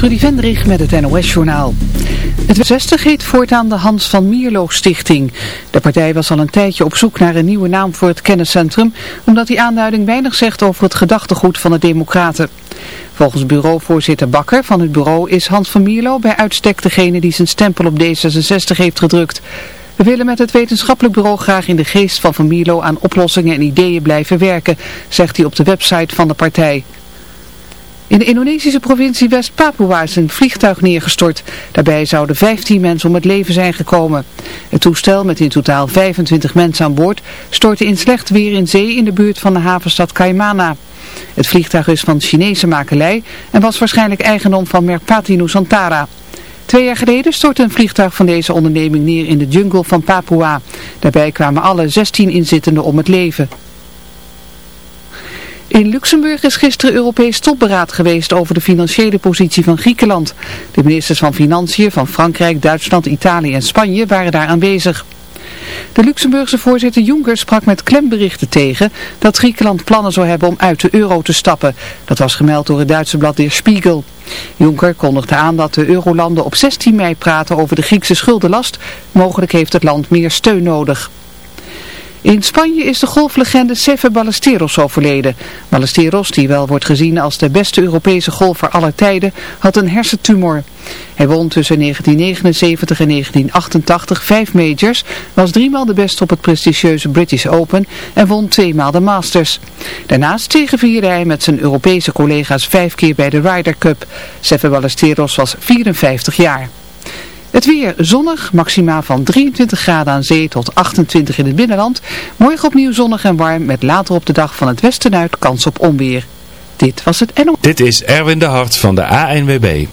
Trudy Vendrig met het NOS-journaal. Het 60 heet voortaan de Hans van Mierlo Stichting. De partij was al een tijdje op zoek naar een nieuwe naam voor het kenniscentrum, omdat die aanduiding weinig zegt over het gedachtegoed van de democraten. Volgens bureauvoorzitter Bakker van het bureau is Hans van Mierlo bij uitstek degene die zijn stempel op D66 heeft gedrukt. We willen met het wetenschappelijk bureau graag in de geest van Van Mierlo aan oplossingen en ideeën blijven werken, zegt hij op de website van de partij. In de Indonesische provincie West-Papua is een vliegtuig neergestort. Daarbij zouden 15 mensen om het leven zijn gekomen. Het toestel met in totaal 25 mensen aan boord stortte in slecht weer in zee in de buurt van de havenstad Kaimana. Het vliegtuig is van Chinese makelij en was waarschijnlijk eigendom van Merpati Nusantara. Twee jaar geleden stortte een vliegtuig van deze onderneming neer in de jungle van Papua. Daarbij kwamen alle 16 inzittenden om het leven. In Luxemburg is gisteren Europees topberaad geweest over de financiële positie van Griekenland. De ministers van Financiën van Frankrijk, Duitsland, Italië en Spanje waren daar aanwezig. De Luxemburgse voorzitter Juncker sprak met klemberichten tegen dat Griekenland plannen zou hebben om uit de euro te stappen. Dat was gemeld door het Duitse blad Der Spiegel. Juncker kondigde aan dat de eurolanden op 16 mei praten over de Griekse schuldenlast. Mogelijk heeft het land meer steun nodig. In Spanje is de golflegende Sefe Ballesteros overleden. Ballesteros, die wel wordt gezien als de beste Europese golfer aller tijden, had een hersentumor. Hij won tussen 1979 en 1988 vijf majors, was driemaal de beste op het prestigieuze British Open en won tweemaal de Masters. Daarnaast tegenvierde hij met zijn Europese collega's vijf keer bij de Ryder Cup. Sefe Ballesteros was 54 jaar. Het weer zonnig, maxima van 23 graden aan zee tot 28 in het binnenland. Morgen opnieuw zonnig en warm met later op de dag van het westen uit kans op onweer. Dit was het NO. Dit is Erwin de Hart van de ANWB.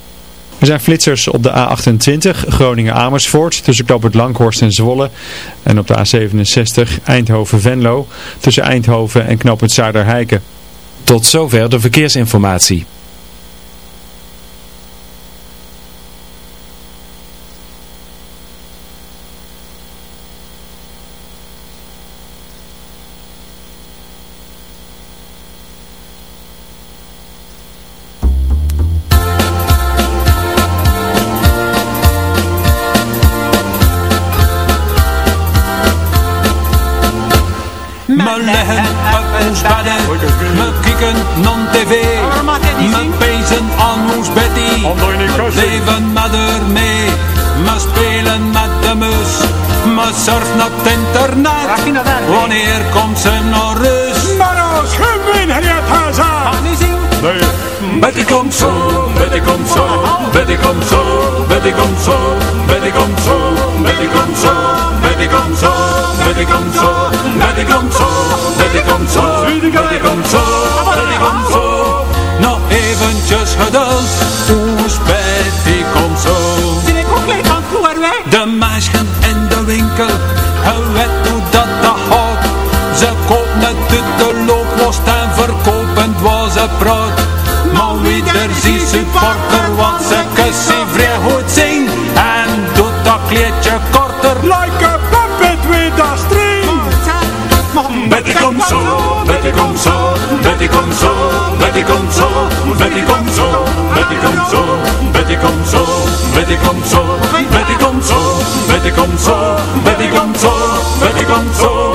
Er zijn flitsers op de A28 Groningen-Amersfoort tussen Knoopert Langhorst en Zwolle. En op de A67 Eindhoven-Venlo tussen Eindhoven en Knoopert Zuiderheiken. Tot zover de verkeersinformatie. Betty komt zo, Betty komt zo, Betty komt zo, Betty komt zo, Betty komt zo, Betty komt zo, Betty komt zo.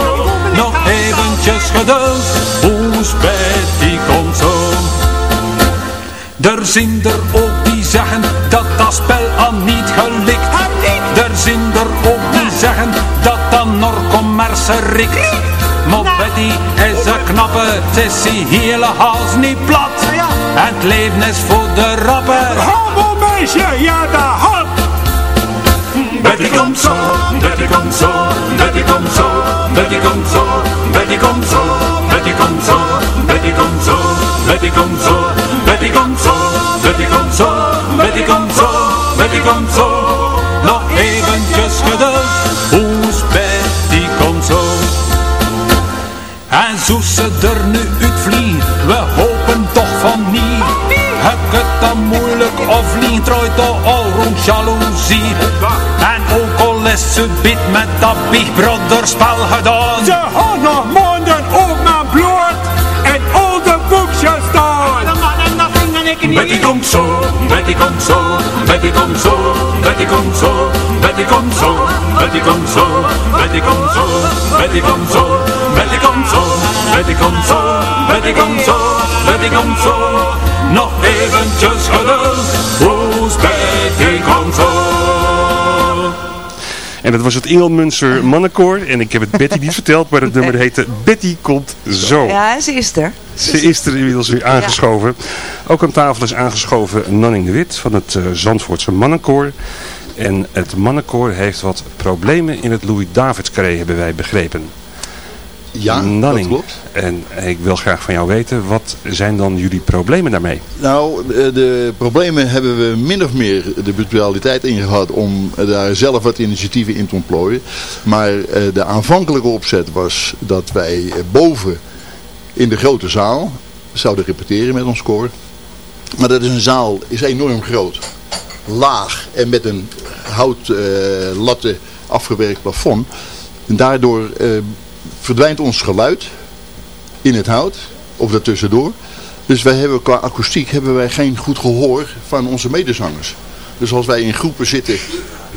Nog eventjes geduld, hoes Betty komt zo. Er zijn er ook die zeggen dat dat spel aan niet gelikt. Er zijn er ook die zeggen dat dat Norcommerce rikt. Maar Betty is een knappe, ze is die hele hals niet plat. En het leven is voor de rapper. Homo meisje, ja dat hot. Betty komt zo, Betty komt zo, Betty komt zo, Betty komt zo, Betty komt zo, Betty komt zo, Betty komt zo, Betty komt zo, Betty komt zo, Betty komt zo, Betty komt zo, Betty komt zo. Nog eventjes Dan moeilijk of vliegt trooit al al rond jaloezie. En ook al is ze bit met dat Big Brother spel gedaan. Ze had nog maanden op mijn bloed en al de boekjes staan. Betty komt zo, Betty komt zo, Betty komt zo, Betty komt zo, Betty komt zo, Betty komt zo, Betty komt zo, Betty komt zo, Betty komt zo, Betty komt zo, Betty komt zo, Betty komt zo, nog eventjes geduld, Roes Betty komt zo. En dat was het Ingelmunster mannenkoor. En ik heb het Betty niet verteld, maar het nummer heette Betty komt zo. Ja, ze is er. Ze is er inmiddels weer aangeschoven. Ook aan tafel is aangeschoven Nanning de Wit van het uh, Zandvoortse mannenkoor. En het mannenkoor heeft wat problemen in het Louis-Davids-carré, hebben wij begrepen. Ja, Nanning, dat klopt. En ik wil graag van jou weten, wat zijn dan jullie problemen daarmee? Nou, de, problemen hebben we min of meer de virtualiteit ingehad om daar zelf wat initiatieven in te ontplooien. Maar eh, de aanvankelijke opzet was dat wij eh, boven in de grote zaal zouden repeteren met ons koor. Maar dat is een zaal, is enorm groot, laag en met een houtlatte uh, afgewerkt plafond. En daardoor uh, verdwijnt ons geluid in het hout of daartussendoor. Dus wij hebben qua akoestiek hebben wij geen goed gehoor van onze medezangers. Dus als wij in groepen zitten,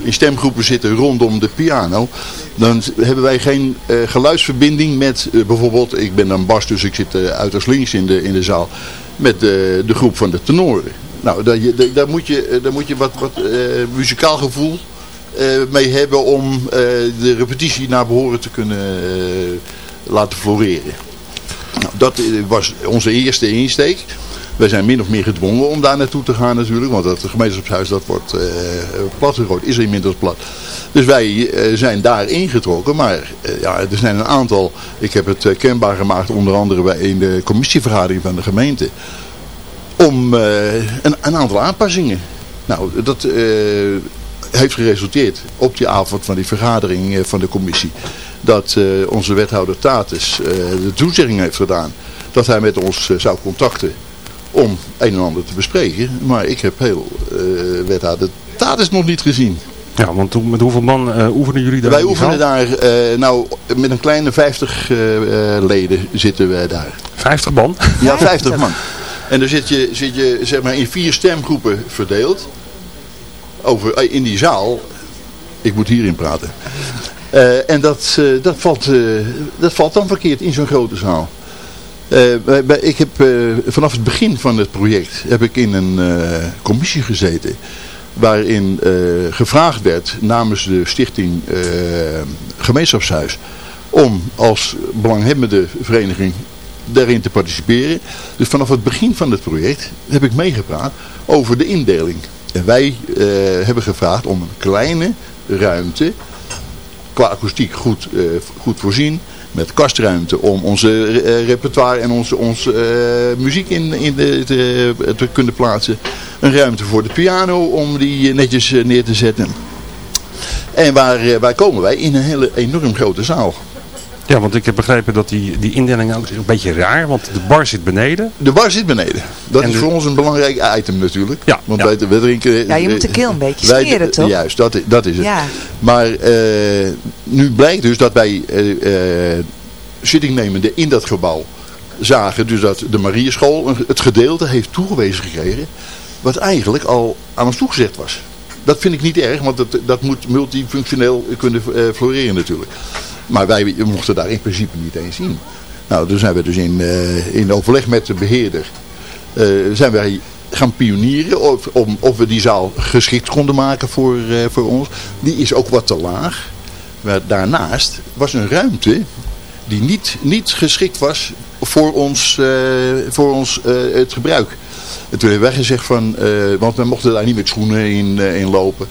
in stemgroepen zitten rondom de piano, dan hebben wij geen uh, geluidsverbinding met uh, bijvoorbeeld, ik ben dan bas, dus ik zit uh, uiterst links in de, in de zaal, met de, de groep van de tenoren. Nou, daar, daar, moet, je, daar moet je wat, wat muzikaal gevoel mee hebben om de repetitie naar behoren te kunnen laten floreren. Nou, dat was onze eerste insteek. Wij zijn min of meer gedwongen om daar naartoe te gaan natuurlijk. Want het gemeenschapshuis dat wordt uh, platgegooid, is inmiddels plat. Dus wij zijn daar ingetrokken. Maar ja, er zijn een aantal, ik heb het kenbaar gemaakt onder andere bij in de commissievergadering van de gemeente. Om een, een, aantal aanpassingen. Nou, dat heeft geresulteerd op die avond van die vergadering van de commissie. Dat onze wethouder Tatus de toezegging heeft gedaan dat hij met ons zou contacten om een en ander te bespreken. Maar ik heb heel wethouder Tatus nog niet gezien. Ja, want met hoeveel man uh, oefenen jullie daar? Wij oefenen daar, uh, nou met een kleine 50 uh, leden zitten wij daar. 50 man? Ja, 50 man. En dan zit je, zit je zeg maar in vier stemgroepen verdeeld. Over, in die zaal. Ik moet hierin praten. en dat, dat, valt, dat valt dan verkeerd in zo'n grote zaal. Ik heb vanaf het begin van het project heb ik in een commissie gezeten waarin gevraagd werd namens de stichting Gemeenschapshuis om als belanghebbende vereniging daarin te participeren. Dus vanaf het begin van het project heb ik meegepraat over de indeling. Wij hebben gevraagd om een kleine ruimte, qua akoestiek goed, goed voorzien, met kastruimte om onze uh, repertoire en onze, onze muziek in, in de, te, te, kunnen plaatsen. Een ruimte voor de piano om die netjes neer te zetten. En waar, waar komen wij? In een hele enorm grote zaal. Ja, want ik heb begrepen dat die, die indeling ook een beetje raar, want de bar zit beneden. De bar zit beneden. Dat en is de... voor ons een belangrijk item natuurlijk. Ja. Want ja. Wij, we drinken... Ja, je moet de keel een beetje wij, smeren, toch? Juist, dat, dat is het. Ja. Maar uh, nu blijkt dus dat wij uh, uh, zittingnemenden in dat gebouw zagen dus dat de Marierschool het gedeelte heeft toegewezen gekregen wat eigenlijk al aan ons toegezegd was. Dat vind ik niet erg, want dat, dat moet multifunctioneel kunnen floreren natuurlijk. Maar wij mochten daar in principe niet eens zien. Nou, toen zijn we dus in, uh, in overleg met de beheerder, uh, zijn wij gaan pionieren of, om, of we die zaal geschikt konden maken voor, uh, voor ons. Die is ook wat te laag. Maar daarnaast was een ruimte die niet, niet geschikt was voor ons, voor ons het gebruik. En toen hebben wij gezegd van, want we mochten daar niet met schoenen in, in lopen.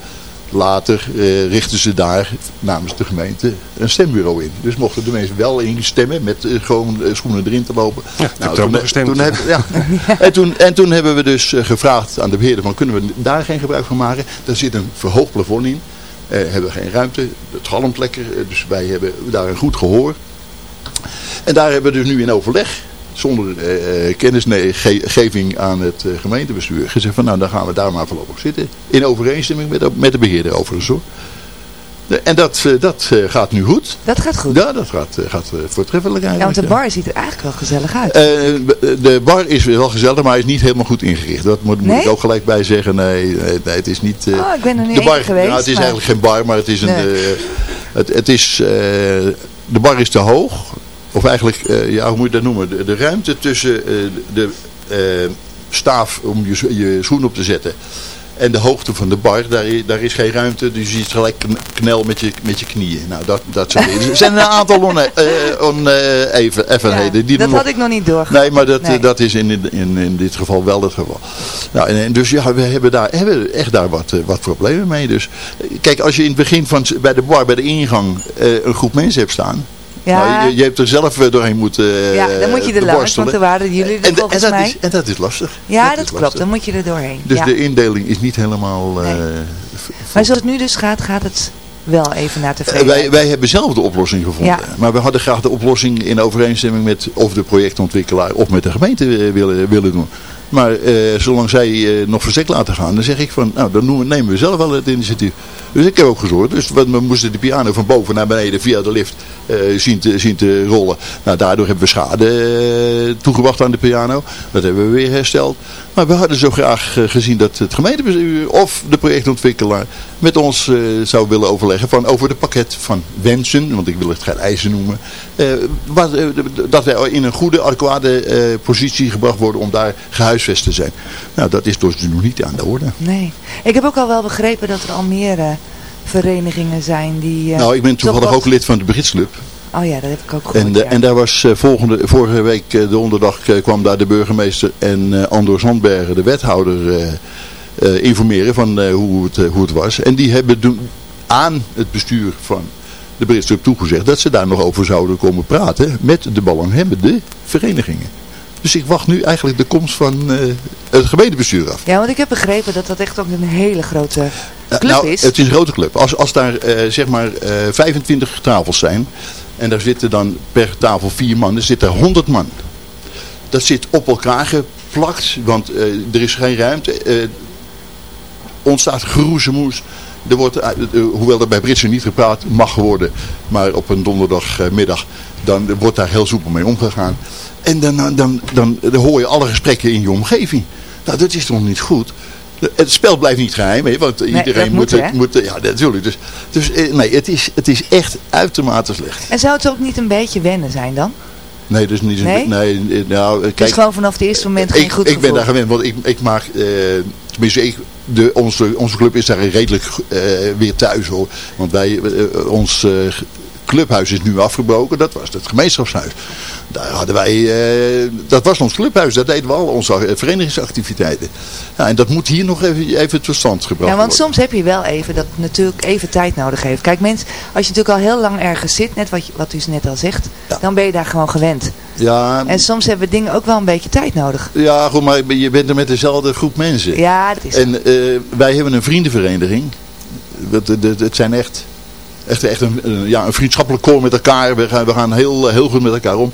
Later uh, richten ze daar namens de gemeente een stembureau in. Dus mochten de mensen wel instemmen met uh, gewoon uh, schoenen erin te lopen. Ja, nou, toen, gestemd. Toen heb, ja. en, toen, en toen hebben we dus gevraagd aan de beheerder van kunnen we daar geen gebruik van maken. Daar zit een verhoogd plafond in. hebben we geen ruimte. Het galmt lekker. dus wij hebben daar een goed gehoor. En daar hebben we dus nu in overleg zonder uh, kennisgeving aan het uh, gemeentebestuur gezegd van nou dan gaan we daar maar voorlopig zitten. In overeenstemming met, met de beheerder overigens hoor. En dat, dat gaat nu goed. Dat gaat goed? Ja, dat gaat, gaat voortreffelijk eigenlijk. Ja, want de bar ziet er eigenlijk wel gezellig uit. de bar is wel gezellig, maar hij is niet helemaal goed ingericht. Dat moet, moet ik ook gelijk bij zeggen. Nee, nee, het is niet... oh, ik ben er niet de bar, geweest. Nou, het is eigenlijk geen bar, maar het is een... het, het is... de bar is te hoog. Of eigenlijk, ja, hoe moet je dat noemen? De, de ruimte tussen de staaf om je, je schoen op te zetten en de hoogte van de bar, daar, daar is geen ruimte, dus je ziet gelijk knel met je, met je knieën. Nou, dat, dat zijn, er zijn een aantal onevenheden. Uh, ja, dat had ik nog niet door. Nee, maar dat, dat is in, in, in dit geval wel het geval. Nou, en, dus ja, we hebben daar hebben echt daar wat, uh, wat problemen mee. Dus kijk, als je in het begin van, bij de bar, bij de ingang, uh, een groep mensen hebt staan... Ja. Nou, je, je, hebt er zelf doorheen moeten Ja, dan moet je er langs, want er waren jullie er en, volgens en dat mij. Is, en dat is lastig. Ja, dat, dat klopt. Lastig. Dan moet je er doorheen. Dus ja. de indeling is niet helemaal... Nee. maar zoals het nu dus gaat, gaat het wel even naar tevreden. wij, wij hebben zelf de oplossing gevonden. Ja. Maar we hadden graag de oplossing in overeenstemming met of de projectontwikkelaar of met de gemeente willen, willen doen. Maar uh, zolang zij uh, nog verzek laten gaan, dan zeg ik van, nou dan nemen we zelf wel het initiatief. Dus ik heb ook gezorgd. Dus we moesten de piano van boven naar beneden via de lift uh, zien, te, zien te rollen. Nou, daardoor hebben we schade toegebracht aan de piano. Dat hebben we weer hersteld. Maar we hadden zo graag gezien dat het gemeentebestuur of de projectontwikkelaar met ons zou willen overleggen van over de pakket van wensen, want ik wil het geen eisen noemen. Dat wij in een goede, adequate positie gebracht worden om daar gehuisvest zijn. Nou, dat is dus nog niet aan de orde. Nee. Ik heb ook al wel begrepen dat er al meer uh, verenigingen zijn die... Uh, nou, ik ben toevallig wat... ook lid van de Britsclub. Oh ja, dat heb ik ook gehoord. En, ja. en daar was uh, volgende, vorige week, de donderdag, kwam daar de burgemeester en Andor Zandbergen, de wethouder, informeren van hoe, het, hoe het was. En die hebben aan het bestuur van de Britsclub toegezegd dat ze daar nog over zouden komen praten met de belanghebbende verenigingen. Dus ik wacht nu eigenlijk de komst van uh, het gemeentebestuur af. Ja, want ik heb begrepen dat dat echt ook een hele grote club nou, is. Het is een grote club. Als, als daar uh, zeg maar uh, 25 tafels zijn en daar zitten dan per tafel vier man, dan zitten er 100 man. Dat zit op elkaar geplakt, want er is geen ruimte. ontstaat geroezemoes. Er wordt, hoewel er bij Britsen niet gepraat mag worden, maar op een donderdagmiddag, dan wordt daar heel soepel mee omgegaan. En dan, dan, dan, dan, hoor je alle gesprekken in je omgeving. Nou, dat is toch niet goed? Het spel blijft niet geheim, hè, want nee, iedereen moet, moet, het, moet, Ja, natuurlijk. Dus, dus nee, het is, het is echt uitermate slecht. En zou het ook niet een beetje wennen zijn dan? Nee, dus niet nee? nee nou, kijk, het is gewoon vanaf het eerste moment geen ik, goed Ik ben daar gewend, want ik, ik maak, uh, tenminste ik, de, onze, onze club is daar redelijk uh, weer thuis hoor. Want wij, uh, ons clubhuis is nu afgebroken, dat was het gemeenschapshuis. Daar hadden wij, uh, dat was ons clubhuis, dat deden we al, onze verenigingsactiviteiten. Ja, en dat moet hier nog even, even tot stand gebracht Ja, want worden. soms heb je wel even dat het natuurlijk even tijd nodig heeft. Kijk mensen, als je natuurlijk al heel lang ergens zit, net wat, wat u net al zegt, ja. dan ben je daar gewoon gewend. Ja, en soms hebben dingen ook wel een beetje tijd nodig. Ja, goed, maar je bent er met dezelfde groep mensen. Ja, dat is En uh, wij hebben een vriendenvereniging. Het zijn echt echt, echt een, ja, een vriendschappelijk koor met elkaar. We gaan, we gaan heel, heel goed met elkaar om.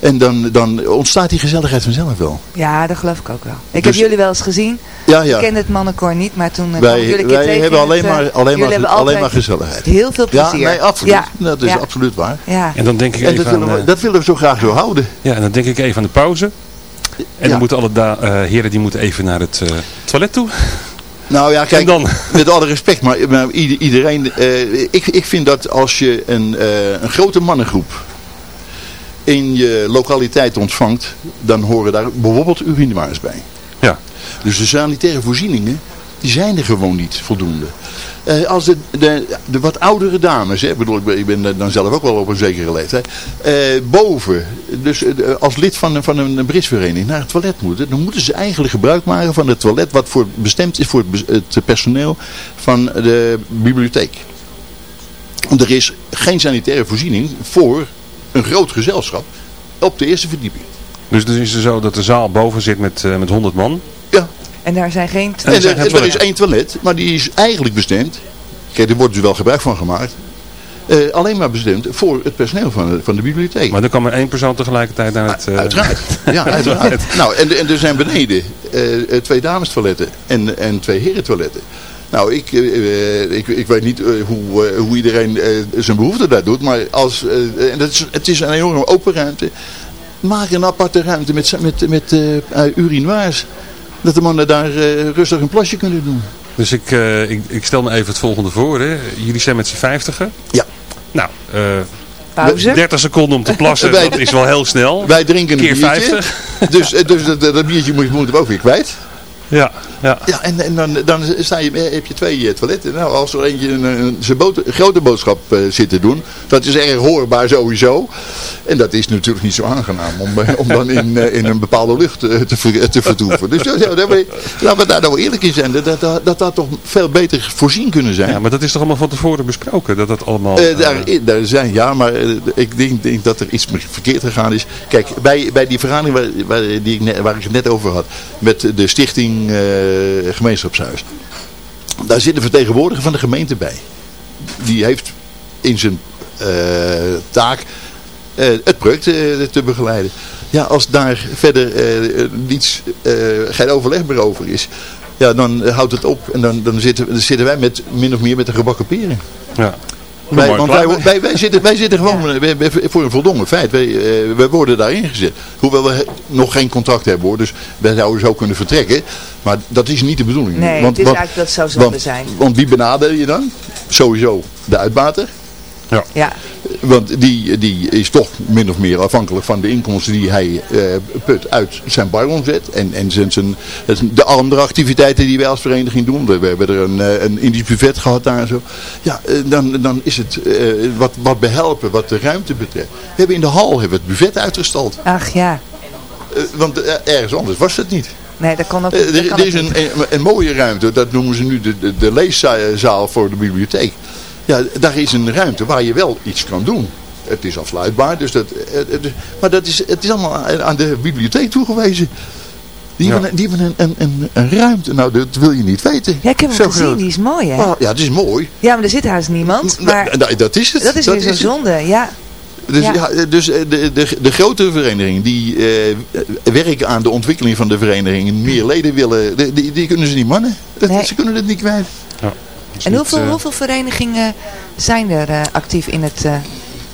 En dan, dan ontstaat die gezelligheid vanzelf wel. Ja, dat geloof ik ook wel. Ik dus, heb jullie wel eens gezien. Ja, ja. Ik ken het mannenkoor niet, maar toen wij, jullie wij hebben alleen maar, alleen, maar, alleen maar gezelligheid. Heel veel plezier. Ja, nee, absoluut. Ja. Dat is ja. absoluut waar. Ja. En dan denk ik en even dat willen, we, dat willen we zo graag zo houden. Ja, en dan denk ik even aan de pauze. En ja. dan moeten alle uh, heren die moeten even naar het uh, toilet toe. Nou ja, kijk, met alle respect, maar, maar iedereen, uh, ik, ik vind dat als je een, uh, een grote mannengroep in je lokaliteit ontvangt, dan horen daar bijvoorbeeld urinoirs bij. Ja. Dus de sanitaire voorzieningen, die zijn er gewoon niet voldoende. Uh, als de, de, wat oudere dames, hè, bedoel, ik, ik ben dan zelf ook wel op een zekere leeftijd, uh, boven, dus uh, als lid van, van een brisvereniging naar het toilet moeten, dan moeten ze eigenlijk gebruik maken van het toilet wat voor, bestemd is voor het, het personeel van de bibliotheek. Want er is geen sanitaire voorziening voor een groot gezelschap op de eerste verdieping. Dus dan is het zo dat de zaal boven zit met, met 100 man? En daar zijn geen en er, er is één toilet, maar die is eigenlijk bestemd. Kijk, er wordt dus wel gebruik van gemaakt. Uh, alleen maar bestemd voor het personeel van de, van de bibliotheek. Maar dan kan maar één persoon tegelijkertijd naar het... Uh... Uiteraard. ja, uiteraard. nou, en, en er zijn beneden uh, twee dames toiletten en, en twee heren toiletten. Nou, ik, eh, ik, ik weet niet eh, hoe, eh, hoe iedereen eh, zijn behoefte daar doet, maar als, eh, en het, is, het is een enorme open ruimte. Maak een aparte ruimte met, met, met eh, urinoirs. Dat de mannen daar eh, rustig een plasje kunnen doen. Dus ik, eh, ik, ik stel me even het volgende voor. Hè. Jullie zijn met z'n vijftigen. Ja. Nou, eh, Pauze. 30 seconden om te plassen, Wij- dat is wel heel snel. Wij drinken een Keer biertje. 50. Dus, dus dat, dat biertje moet, moeten we ook weer kwijt. Ja, ja. Ja, en, en dan, dan sta je, heb je twee eh, toiletten. Nou, als er eentje een, een, zijn boter- grote boodschap eh, zit te doen, dat is erg hoorbaar sowieso. En dat is natuurlijk niet zo aangenaam om, eh, om dan in, in een bepaalde lucht te, ver- te vertoeven. Dus ja, laten we daar nou eerlijk in zijn, dat dat, dat, dat dat toch veel beter voorzien kunnen zijn. ja, maar dat is toch allemaal van tevoren besproken? Dat dat allemaal... Daar, daar zijn, ja, maar ik denk, denk dat er iets verkeerd gegaan is. Kijk, bij, bij die vergadering waar, waar, die waar ik het net over had, met de stichting eh, gemeenschapshuis. Daar zit een vertegenwoordiger van de gemeente bij. Die heeft in zijn eh, taak eh, het project te begeleiden. Ja, als daar verder niets, geen overleg meer over is, ja, dan houdt het op en dan, dan, zitten, dan zitten wij met, min of meer met de gebakken peren. ja. Wij, want wij, wij, wij, zitten, wij zitten gewoon eh, wij- wij- voor een voldongen feit. Wij, eh, wij worden daarin gezet. Hoewel we nog geen contract hebben hoor. Dus wij zouden zo kunnen vertrekken. Maar dat is niet de bedoeling. Nee, het is eigenlijk dat zou zonde want, zijn. Want wie benader je dan? Sowieso de uitbater. Ja, Want die, die is toch min of meer afhankelijk van de inkomsten die hij eh, put uit zijn baromzet. En, en zijn, zijn, de andere activiteiten die wij als vereniging doen. We, hebben er een, eh, een Indisch buffet gehad daar en zo. Ja, eh, dan, dan is het wat, wat behelpen wat de ruimte betreft. We hebben in de hal hebben we het buffet uitgestald. ach ja. Want ergens anders was het niet. Nee, dat kon ook dat er, er is niet. een, een, een mooie ruimte, dat noemen ze nu de, de, de leeszaal voor de bibliotheek. Ja, daar is een ruimte waar je wel iets kan doen. Het is afsluitbaar, dus dat, eh, eh, dus- maar dat is, het is allemaal aan de bibliotheek toegewezen. Die Ja. hebben, een- die hebben een, een, een, een ruimte, nou dat wil je niet weten. Ja, ik heb hem Zo gezien, groot. die is mooi hè. Ah, ja, het is mooi. Ja, maar er zit haast niemand. Maar Nou, dat is het. dat is weer zo het. zonde, ja. Dus, Ja. ja. dus eh, de, de, de grotere verenigingen die eh, werken aan de ontwikkeling van de vereniging en meer leden willen, die, die, die kunnen ze niet mannen. Dat, Nee. Ze kunnen het niet kwijt. is En niet, hoeveel, eh, hoeveel verenigingen zijn er eh, actief in het eh,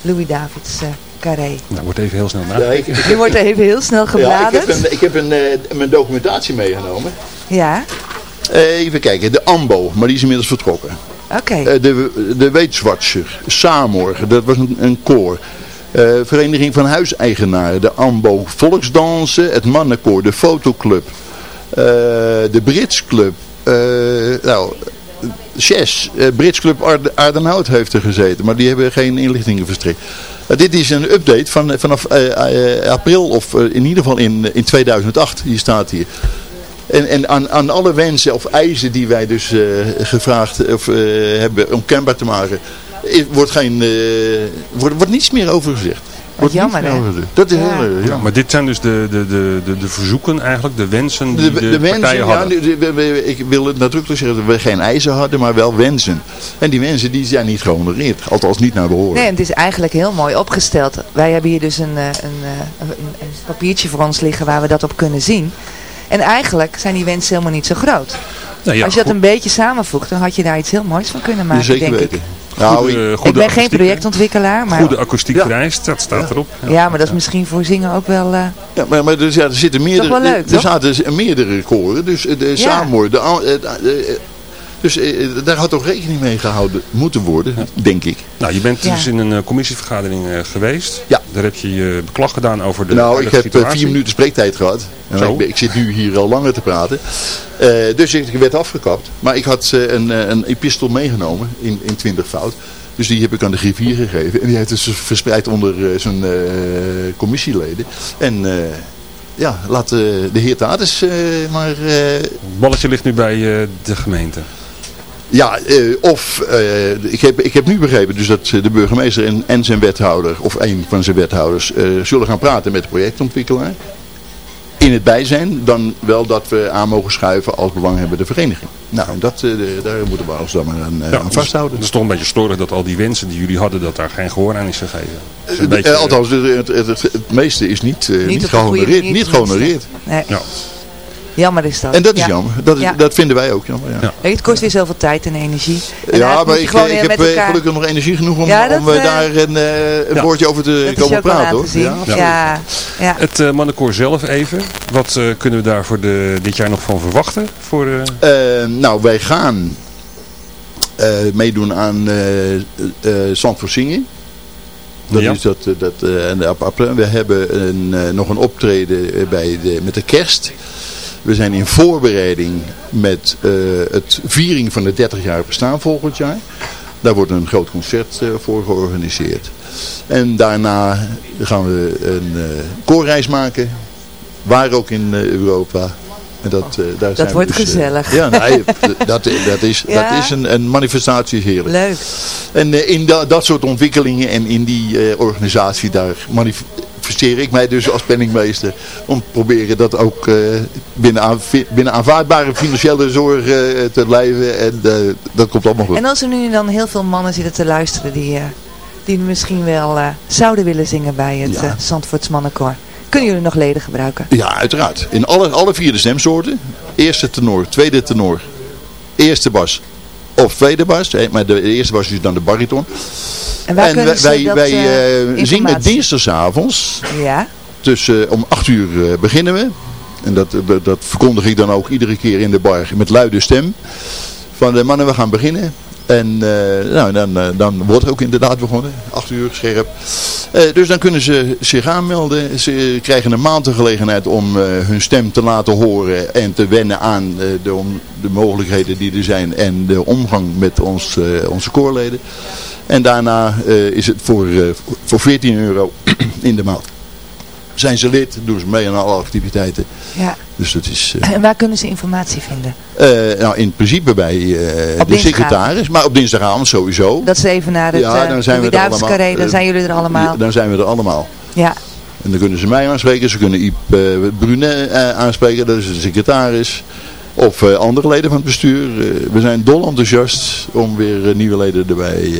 Louis Davids eh carré? Nou, wordt even heel snel na. Ja, ik, Nu wordt even heel snel ja, ik gebladerd. heb, een, ik heb een, eh, mijn documentatie meegenomen. Ja, even kijken, de AMBO, maar die is inmiddels vertrokken. oké. Eh, de, de Weetswatcher, Samor, dat was een, een koor. Eh, Vereniging van Huiseigenaren, de AMBO, Volksdansen, het Mannenkoor, de Fotoclub, eh, de Brits Club, eh, nou, Chess, eh, Brits Club heeft er gezeten, maar die hebben geen inlichtingen verstrekt. Eh, dit is een update van, vanaf eh, eh, april of in ieder geval in, in 2008, hier staat hier. En, en aan, aan alle wensen of eisen die wij dus gevraagd of, hebben om kenbaar te maken, wordt, geen, wordt, wordt niets meer over gezegd. Wordt niets jammer, hè? Dat is Ja. heel erg Ja, jammer. maar dit zijn dus de, de, de, de, de verzoeken eigenlijk, de wensen die de, De, de partijen wensen, ja, hadden. we- ik wil het nadrukkelijk zeggen dat we geen eisen hadden, maar wel wensen. En die wensen die zijn niet gehonoreerd, althans niet naar behoren. Nee, en het is eigenlijk heel mooi opgesteld. Wij hebben hier dus een, eh, een, eh, een, een papiertje voor ons liggen waar we dat op kunnen zien. En eigenlijk zijn die wensen helemaal niet zo groot. Nou ja, Als je dat goed- een beetje samenvoegt, dan had je daar iets heel moois van kunnen maken, Zeker denk weten. ik. Nou, goede, ik- goede ik ben geen projectontwikkelaar, maar... Goede akoestiek Ja. vereist, dat staat erop. Ja, maar dat is misschien voor zingen ook wel... eh, Ja, maar, maar dus, ja, er zitten meerdere, wel leuk, er, toch? zaten meerdere koren, dus eh, de Ja. Samoor, de, de- dus eh, daar had toch rekening mee gehouden moeten worden, denk ik. Nou, je bent Ja. dus in een eh, commissievergadering eh, geweest. Ja. Daar heb je je beklag gedaan over de nou, ik heb situatie. vier minuten spreektijd gehad. En Zo. ik, zit nu hier al langer te praten. Eh, dus ik werd afgekapt. Maar ik had een, een epistel meegenomen in, in 20 fout. Dus die heb ik aan de griffier gegeven. En die heeft dus verspreid onder zijn eh, commissieleden. En eh, ja, laat de heer eh, maar... eh, Het balletje ligt nu bij eh, de gemeente. Ja, eh, of eh, ik, heb, ik heb nu begrepen dus dat eh, de burgemeester en, en zijn wethouder, of een van zijn wethouders, eh, zullen gaan praten met de projectontwikkelaar. In het bijzijn, dan wel dat we aan mogen schuiven als belanghebbende vereniging. Nou, dat, eh, daar moeten we ons dan maar aan, eh, Ja, aan vasthouden. Het is toch een beetje storig dat al die wensen die jullie hadden, dat daar geen gehoor aan is gegeven. Is een beetje, althans, het, het, het, het meeste is niet, niet, gehonoreerd. Niet gehonoreerd. nee. Ja. Jammer is dat. En dat is Ja. jammer. Dat, is, Ja. dat vinden wij ook jammer. Ja, Het kost weer zoveel tijd en energie. En ja maar ik, ik heb eh, elkaar- gelukkig nog energie genoeg om, Ja, dat, om eh, eh, daar een, eh, een Ja. woordje over te komen praten. Hoor. te zien. Ja. Ja, ja. Het uh, mannenkoor zelf even. Wat eh, kunnen we daar voor de, dit jaar nog van verwachten? Voor, nou, wij gaan eh, meedoen aan eh eh Zand voor Zingen. Dat Ja. is dat, eh, dat en We hebben een, nog een optreden bij de, met de kerst. We zijn in voorbereiding met eh, het viering van de 30 jaar bestaan volgend jaar. Daar wordt een groot concert eh, voor georganiseerd. En daarna gaan we een eh koorreis maken. Waar ook in Europa. En dat, eh, daar zijn we wordt dus, gezellig. ja, nee, dat, dat is, Ja. dat is een, een manifestatie is heerlijk. Leuk. En in da- dat soort ontwikkelingen en in die organisatie, daar manifesteer ik mij dus als penningmeester. Om te proberen dat ook eh, binnen, aan, binnen aanvaardbare financiële zorg eh, te blijven. En eh, dat komt allemaal goed. En als er nu dan heel veel mannen zitten te luisteren die, die misschien wel zouden willen zingen bij het Ja. Zandvoorts Mannenkoor. Kunnen jullie nog leden gebruiken? Ja, uiteraard. In alle, alle vier de stemsoorten. Eerste tenor, tweede tenor, eerste bas of tweede bas. Maar de eerste bas is dan de bariton. En waar en kunnen wij, wij, dat, wij eh, zingen dinsdagavonds. Ja? Tussen eh, om 8 uur beginnen we. En dat, dat, verkondig ik dan ook iedere keer in de bar met luide stem. Van de mannen, we gaan beginnen. En nou, dan, dan wordt ook inderdaad begonnen. 8 uur scherp. Eh, dus dan kunnen ze zich aanmelden. Ze krijgen een maand de gelegenheid om eh, hun stem te laten horen. En te wennen aan eh, de, om, de mogelijkheden die er zijn. En de omgang met ons, onze koorleden. En daarna is het voor, voor 14 euro in de maand. Zijn ze lid, doen ze mee aan alle activiteiten. ja. Dus dat is... eh, En waar kunnen ze informatie vinden? eh, nou, in principe bij eh, de secretaris, maar op dinsdagavond sowieso. Dat ze even naar het Ja, dan zijn we er allemaal. Carré, dan zijn jullie er allemaal. Dan zijn we er allemaal. Ja, En dan kunnen ze mij aanspreken, ze kunnen Iep Brunet aanspreken, dat is de secretaris. Of andere leden van het bestuur. We zijn dol enthousiast om weer nieuwe leden erbij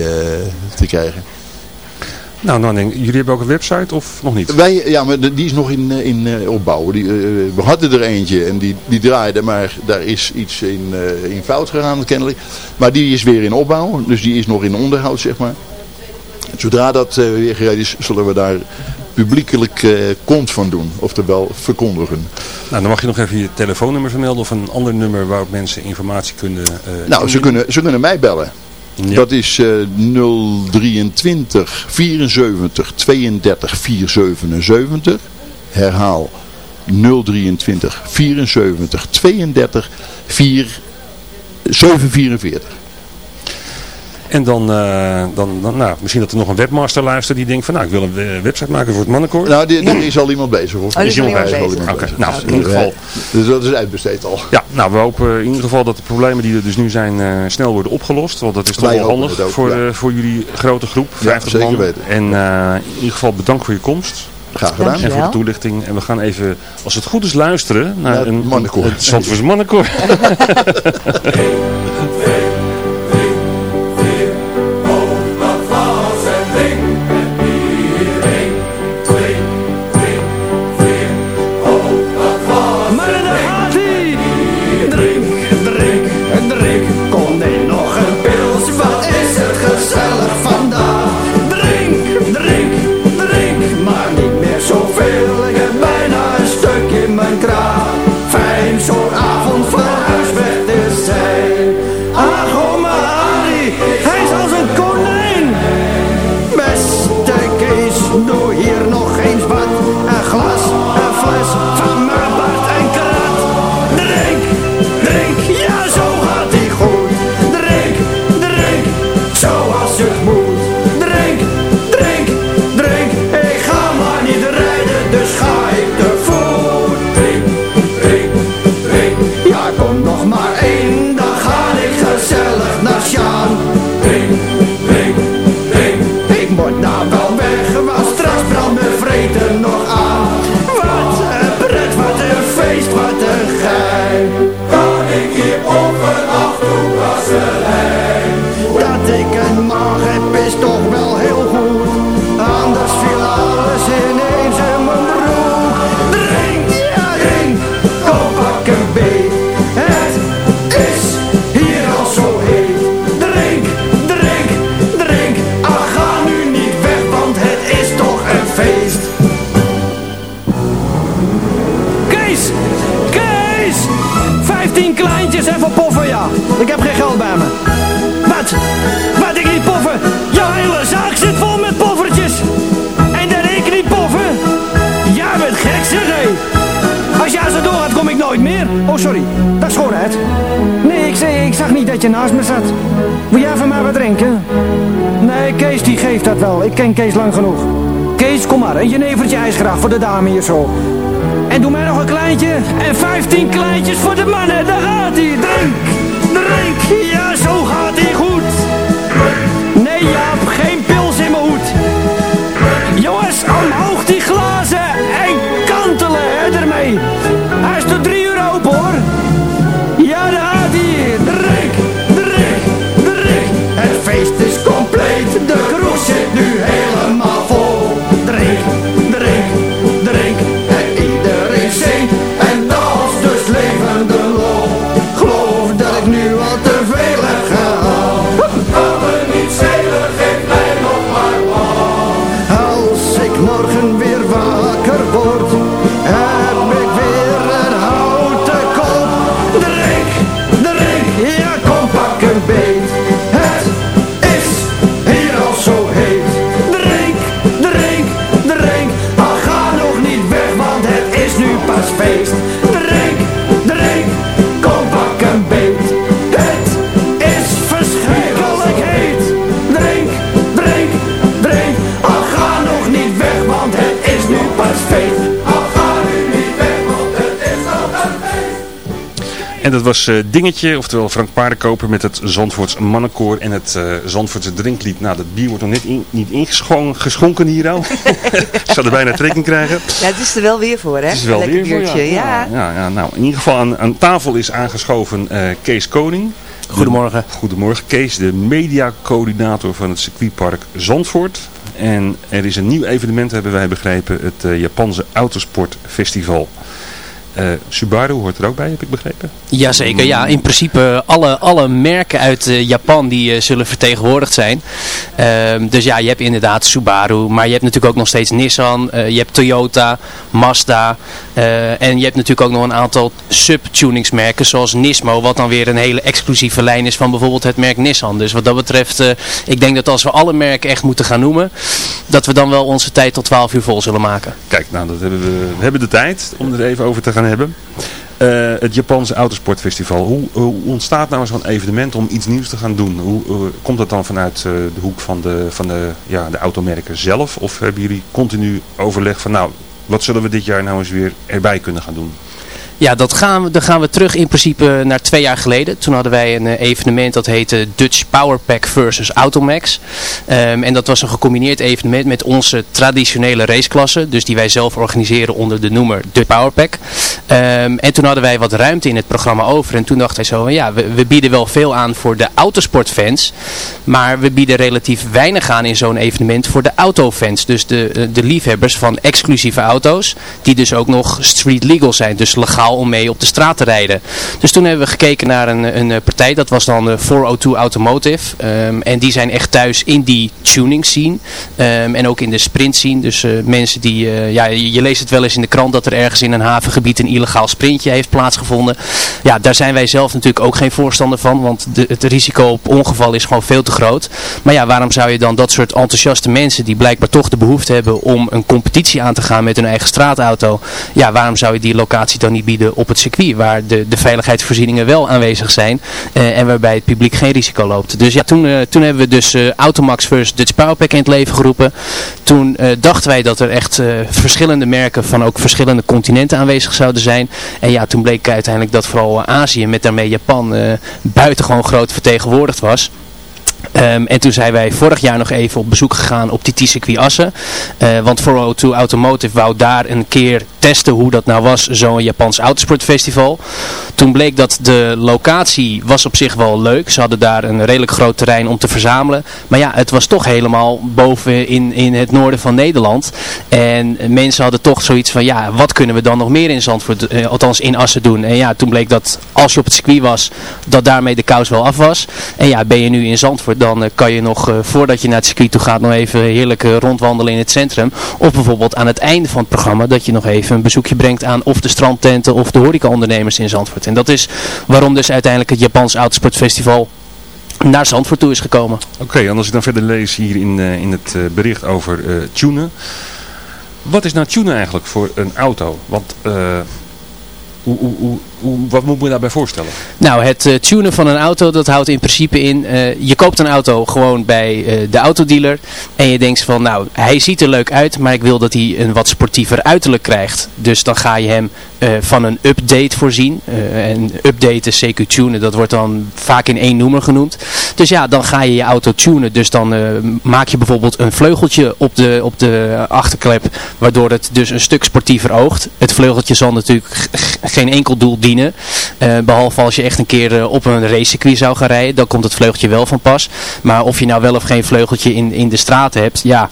te krijgen. Nou, dan denk ik, jullie hebben ook een website of nog niet? Wij, ja, maar die is nog in, eh, in eh, opbouw. Die, eh, we hadden er eentje en die, die draaide, maar daar is iets in, in fout gegaan kennelijk. Maar die is weer in opbouw, dus die is nog in onderhoud, zeg maar. Zodra dat weer gereden is, zullen we daar publiekelijk kont van doen. Oftewel verkondigen. Nou, dan mag je nog even je telefoonnummer vermelden of een ander nummer waarop mensen informatie kunnen... Nou, ze kunnen, ze kunnen mij bellen. Dat is eh 023 74 32 477. Herhaal 023 74 32 4 744. En dan, eh, dan, dan nou, misschien dat er nog een webmaster luistert die denkt van nou, ik wil een website maken voor het mannenkoor. Nou, die- er is al iemand bezig hoor. Oh, is al iemand bezig. bezig. Oké, nou, in ieder geval. Dus dat is uitbesteed al. Ja, nou, we hopen in ieder geval dat de problemen die er dus nu zijn eh, snel worden opgelost. Want dat is toch Wij wel handig ook, voor, ja. eh, voor jullie grote groep, 50 zeker man. weten. En eh, in ieder geval bedankt voor je komst Graag gedaan. En voor de toelichting. En we gaan even, als het goed is, luisteren naar Naar het een mannenkoor. Het mannenkoor. Oh, sorry. Is schoonheid. Nee, ik, zei, ik zag niet dat je naast me zat. Wil jij van mij wat drinken? Nee, Kees die geeft dat wel. Ik ken Kees lang genoeg. Kees, kom maar. Een jenevertje ijsgraag voor de dame hier zo. En doe mij nog een kleintje. En 15 kleintjes voor de mannen. Daar gaat hij. Drink, drink. Ja, dat was eh, Dingetje, oftewel Frank Paardenkoper met het Zandvoorts mannenkoor en het eh Zandvoortse drinklied. Nou, dat bier wordt nog net in- niet ingeschonken geschonken hier al. Ik zou er bijna trekking krijgen. Ja, het is er wel weer voor, hè? Het is wel Een lekker weer voor, biertje, ja. ja. ja, nou, in ieder geval aan, aan tafel is aangeschoven eh, Kees Koning. Goedemorgen. De- goedemorgen. Kees, de mediacoördinator van het circuitpark Zandvoort. En er is een nieuw evenement, hebben wij begrepen, het eh, Japanse Autosportfestival. Eh Subaru hoort er ook bij, heb ik begrepen. Jazeker, ja. In principe alle, alle merken uit eh, Japan die eh, zullen vertegenwoordigd zijn. Ehm, dus ja, je hebt inderdaad Subaru, maar je hebt natuurlijk ook nog steeds Nissan, je hebt Toyota, Mazda. en je hebt natuurlijk ook nog een aantal sub-tuningsmerken zoals Nismo, wat dan weer een hele exclusieve lijn is van bijvoorbeeld het merk Nissan. Dus wat dat betreft, ik denk dat als we alle merken echt moeten gaan noemen, dat we dan wel onze tijd tot 12 uur vol zullen maken. Kijk, nou, dat hebben we, we hebben de tijd om er even over te gaan hebben. Eh, het Japanse Autosportfestival. Hoe, hoe ontstaat nou zo'n evenement om iets nieuws te gaan doen? Hoe, hoe- komt dat dan vanuit eh, de hoek van, de, van de, ja, de automerken zelf? Of hebben jullie continu overleg van nou, wat zullen we dit jaar nou eens weer erbij kunnen gaan doen? Ja, dat gaan we, dan gaan we terug in principe naar twee jaar geleden. Toen hadden wij een eh, evenement dat heette Dutch Power Pack versus Automax. Ehm, en dat was een gecombineerd evenement met onze traditionele raceklassen. Dus die wij zelf organiseren onder de noemer Dutch Power Pack. Ehm, en toen hadden wij wat ruimte in het programma over. En toen dachten wij zo ja, we, we bieden wel veel aan voor de autosportfans. Maar we bieden relatief weinig aan in zo'n evenement voor de autofans. Dus de, eh, de liefhebbers van exclusieve auto's. Die dus ook nog street legal zijn. Dus legaal om mee op de straat te rijden. Dus toen hebben we gekeken naar een, een eh, partij. Dat was dan de 402 Automotive. Ehm, en die zijn echt thuis in die tuning scene. Ehm, en ook in de sprint scene. Dus eh, mensen die... eh, ja, je, je leest het wel eens in de krant dat er ergens in een havengebied een illegaal sprintje heeft plaatsgevonden. Ja, daar zijn wij zelf natuurlijk ook geen voorstander van. Want de, het risico op ongeval is gewoon veel te groot. Maar ja, waarom zou je dan dat soort enthousiaste mensen die blijkbaar toch de behoefte hebben om een competitie aan te gaan met hun eigen straatauto. Ja, waarom zou je die locatie dan niet bieden op het circuit waar de, de veiligheidsvoorzieningen wel aanwezig zijn. eh, en waarbij het publiek geen risico loopt. Dus ja, toen, eh, toen hebben we dus eh, Automax versus Dutch Powerpack in het leven geroepen. Toen dachten wij dat er echt verschillende merken van ook verschillende continenten aanwezig zouden zijn. En ja, toen bleek uiteindelijk dat vooral Azië met daarmee Japan buitengewoon groot vertegenwoordigd was. Ehm, en toen zijn wij vorig jaar nog even op bezoek gegaan op die T-circuit Assen. Uh, want 402 Automotive wou daar een keer testen hoe dat nou was, zo'n Japans autosportfestival. Toen bleek dat de locatie was op zich wel leuk. Ze hadden daar een redelijk groot terrein om te verzamelen. Maar ja, het was toch helemaal boven in, in het noorden van Nederland. En mensen hadden toch zoiets van, ja, wat kunnen we dan nog meer in Zandvoort, eh, althans in Assen doen. En ja, toen bleek dat als je op het circuit was, dat daarmee de kous wel af was. En ja, ben je nu in Zandvoort, dan uh, kan je nog, uh, voordat je naar het circuit toe gaat, nog even heerlijk rondwandelen in het centrum. Of bijvoorbeeld aan het einde van het programma, dat je nog even een bezoekje brengt aan of de strandtenten of de horecaondernemers in Zandvoort. En dat is waarom dus uiteindelijk het Japans Autosportfestival naar Zandvoort toe is gekomen. Oké, en als ik dan verder lees hier in, uh, in het uh, bericht over uh, tunen. Wat is nou tunen eigenlijk voor een auto? Want hoe, hoe, hoe, wat moet me daarbij voorstellen? Nou, het uh, tunen van een auto, dat houdt in principe in, uh, je koopt een auto gewoon bij uh, de autodealer en je denkt van, nou, hij ziet er leuk uit, maar ik wil dat hij een wat sportiever uiterlijk krijgt. Dus dan ga je hem van een update voorzien. en updaten, CQ tunen, dat wordt dan vaak in één noemer genoemd. Dus ja, dan ga je je auto tunen. Dus dan maak je bijvoorbeeld een vleugeltje op de, op de achterklep, waardoor het dus een stuk sportiever oogt. Het vleugeltje zal natuurlijk geen enkel doel dienen. Uh, behalve als je echt een keer uh, op een racecircuit zou gaan rijden. Dan komt het vleugeltje wel van pas. Maar of je nou wel of geen vleugeltje in, in de straat hebt. Ja,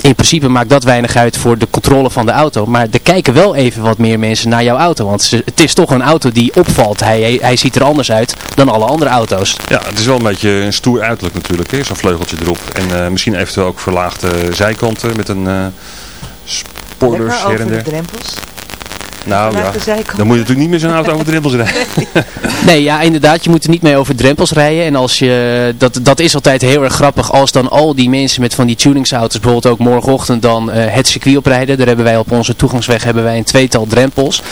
in principe maakt dat weinig uit voor de controle van de auto. Maar er kijken wel even wat meer mensen naar jouw auto. Want het is toch een auto die opvalt. Hij, hij ziet er anders uit dan alle andere auto's. Ja, het is wel een beetje een stoer uiterlijk natuurlijk. Zo'n vleugeltje erop. En uh, misschien eventueel ook verlaagde zijkanten met een spoilers her en der. drempels. Nou ja, dan moet je natuurlijk niet meer zo'n auto over drempels rijden. nee, ja inderdaad, je moet er niet mee over drempels rijden. En als je, dat, dat is altijd heel erg grappig als dan al die mensen met van die tuningsauto's bijvoorbeeld ook morgenochtend dan uh, het circuit oprijden. Daar hebben wij op onze toegangsweg hebben wij een tweetal drempels.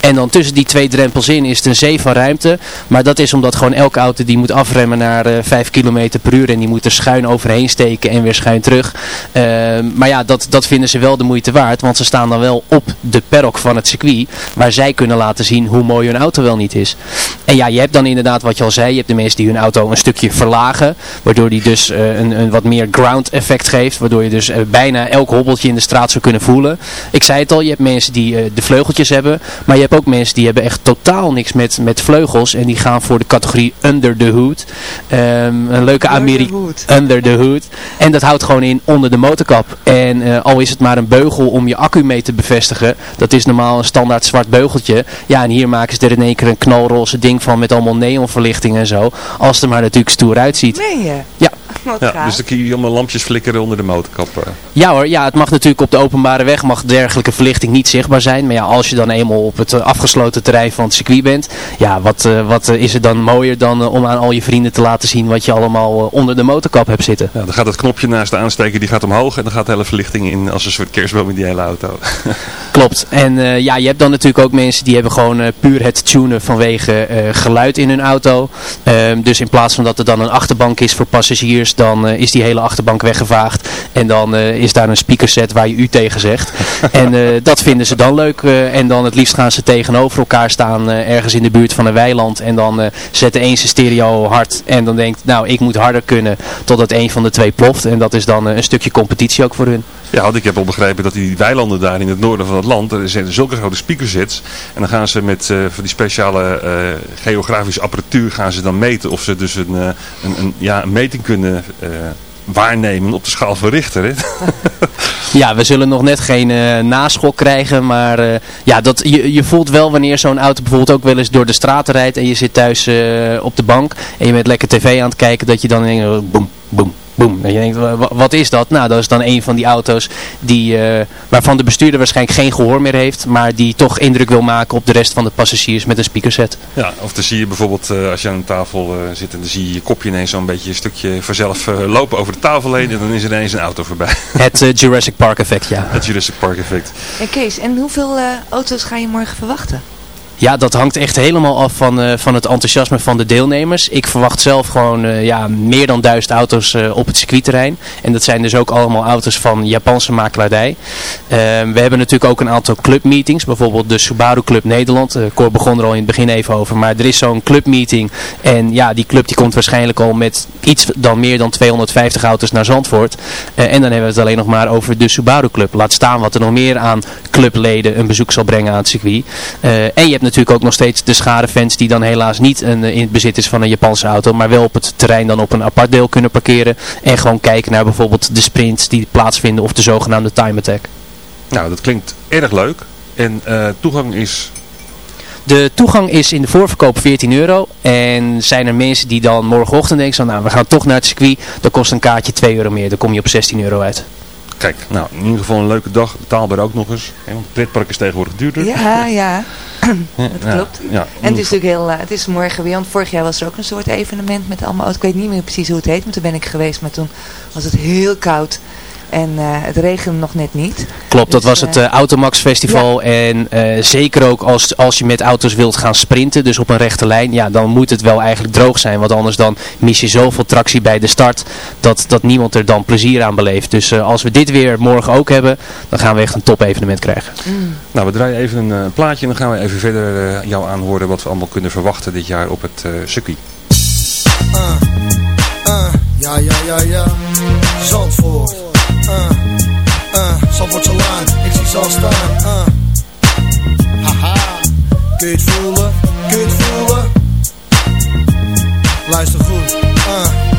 En dan tussen die twee drempels in is het een zee van ruimte. Maar dat is omdat gewoon elke auto die moet afremmen naar uh, 5 km per uur. En die moet er schuin overheen steken en weer schuin terug. Uh, maar ja, dat, dat vinden ze wel de moeite waard. Want ze staan dan wel op de perrok van het circuit. Waar zij kunnen laten zien hoe mooi hun auto wel niet is. En ja, je hebt dan inderdaad wat je al zei. Je hebt de mensen die hun auto een stukje verlagen. Waardoor die dus uh, een, een wat meer ground effect geeft. Waardoor je dus uh, bijna elk hobbeltje in de straat zou kunnen voelen. Ik zei het al, je hebt mensen die uh, de vleugeltjes hebben. Maar je hebt ook mensen die hebben echt totaal niks met, met vleugels. En die gaan voor de categorie under the hood. Um, een leuke Amerika. Under the hood. En dat houdt gewoon in onder de motorkap. En al is het maar een beugel om je accu mee te bevestigen. Dat is normaal een standaard zwart beugeltje. Ja, en hier maken ze er in één keer een knalroze ding van met allemaal neonverlichting en zo. Als het er maar natuurlijk stoer uitziet. Nee, je? Ja. Ja, dus dan kun je allemaal lampjes flikkeren onder de motorkap. eh. Ja hoor, ja, het mag natuurlijk op de openbare weg mag dergelijke verlichting niet zichtbaar zijn. Maar ja, als je dan eenmaal op het eh, afgesloten terrein van het circuit bent, ja, wat, uh, wat uh, is er dan mooier dan om aan al je vrienden te laten zien wat je allemaal onder de motorkap hebt zitten. Ja, dan gaat het knopje naast de aansteker, die gaat omhoog en dan gaat de hele verlichting in als een soort kerstboom in die hele auto. Klopt. En ja, je hebt dan natuurlijk ook mensen die hebben gewoon puur het tunen vanwege geluid in hun auto. Um, dus in plaats van dat er dan een achterbank is voor passagiers, dan is die hele achterbank weggevaagd. En dan is daar een speakerset waar je u tegen zegt. en dat vinden ze dan leuk. En dan het liefst gaan ze tegenover elkaar staan ergens in de buurt van een weiland. En dan zetten een zijn stereo hard. En dan denkt, nou ik moet harder kunnen totdat een van de twee ploft. En dat is dan een stukje competitie ook voor hun. Ja, want ik heb al begrepen dat die weilanden daar in het noorden van het land, er zijn zulke grote speakersets. En dan gaan ze met uh, die speciale uh, geografische apparatuur gaan ze dan meten of ze dus een, uh, een, een, ja, een meting kunnen waarnemen op de schaal van Richter. Ja, we zullen nog net geen uh, naschok krijgen, maar ja, dat, je, je voelt wel wanneer zo'n auto bijvoorbeeld ook wel eens door de straten rijdt en je zit thuis op de bank en je bent lekker tv aan het kijken, dat je dan denkt, boem, boem, boem. En je denkt, wat is dat? Nou, dat is dan een van die auto's die, uh, waarvan de bestuurder waarschijnlijk geen gehoor meer heeft, maar die toch indruk wil maken op de rest van de passagiers met een speakerset. Ja, of dan zie je bijvoorbeeld uh, als je aan een tafel uh, zit en dan zie je je kopje ineens zo'n beetje een stukje vanzelf lopen over de tafel heen en dan is er ineens een auto voorbij. Het Jurassic Park effect, ja. Het Jurassic Park effect. En Kees, en hoeveel auto's ga je morgen verwachten? Ja, dat hangt echt helemaal af van, eh, van het enthousiasme van de deelnemers. Ik verwacht zelf gewoon eh, ja, meer dan duizend auto's uh, op het circuitterrein. En dat zijn dus ook allemaal auto's van Japanse makelaardij. we hebben natuurlijk ook een aantal clubmeetings. Bijvoorbeeld de Subaru Club Nederland. Cor begon er al in het begin even over. Maar er is zo'n clubmeeting. En ja, die club die komt waarschijnlijk al met iets dan meer dan 250 auto's naar Zandvoort. en dan hebben we het alleen nog maar over de Subaru Club. Laat staan wat er nog meer aan clubleden een bezoek zal brengen aan het circuit. en je hebt natuurlijk ook nog steeds de schadefans die dan helaas niet een, in het bezit is van een Japanse auto. Maar wel op het terrein dan op een apart deel kunnen parkeren. En gewoon kijken naar bijvoorbeeld de sprints die plaatsvinden of de zogenaamde time attack. Nou, dat klinkt erg leuk. En uh, toegang is de toegang is in de voorverkoop 14 euro. En zijn er mensen die dan morgenochtend denken, nou we gaan toch naar het circuit. Dan kost een kaartje 2 euro meer. Dan kom je op 16 euro uit. Kijk, nou in ieder geval een leuke dag. Betaalbaar ook nog eens. Want het pretpark is tegenwoordig duurder. Ja, ja. dat klopt. Ja, en het is natuurlijk heel, uh, het is morgen weer, want vorig jaar was er ook een soort evenement met allemaal, ik weet niet meer precies hoe het heet, maar toen ben ik geweest, maar toen was het heel koud. En uh, het regende nog net niet. Klopt, dat dus, was het uh, Automax Festival. En uh, zeker ook als, als je met auto's wilt gaan sprinten, dus op een rechte lijn, ja, dan moet het wel eigenlijk droog zijn. Want anders dan mis je zoveel tractie bij de start, dat, dat niemand er dan plezier aan beleeft. Dus als we dit weer morgen ook hebben, dan gaan we echt een top evenement krijgen. Mm. Nou, we draaien even een plaatje en dan gaan we even verder jou aanhoren wat we allemaal kunnen verwachten dit jaar op het circuit. ja, ja, ja, ja. Zandvoort uh, uh, Zandvoortselaan, ik zie ze al staan, uh. Haha, kun je het voelen, kun je het voelen? Luister goed, uh.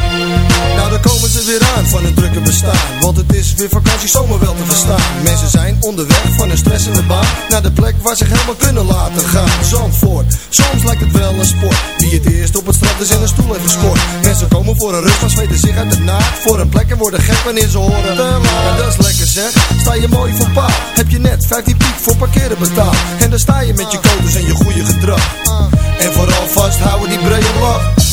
Weer aan van hun drukke bestaan. Want het is weer vakantie zomer wel te verstaan. Mensen zijn onderweg van een stressende baan naar de plek waar ze helemaal kunnen laten gaan. Zandvoort, soms lijkt het wel een sport. Wie het eerst op het strand is in een stoel heeft gescoord. Mensen komen voor een rust, maar zweten zich uit de naad. Voor een plek en worden gek wanneer ze horen te laat. dat is lekker zeg, sta je mooi voor paal. Heb je net 15 piek voor parkeren betaald. En dan sta je met je codes en je goede gedrag. En vooral vasthouden die brede lach.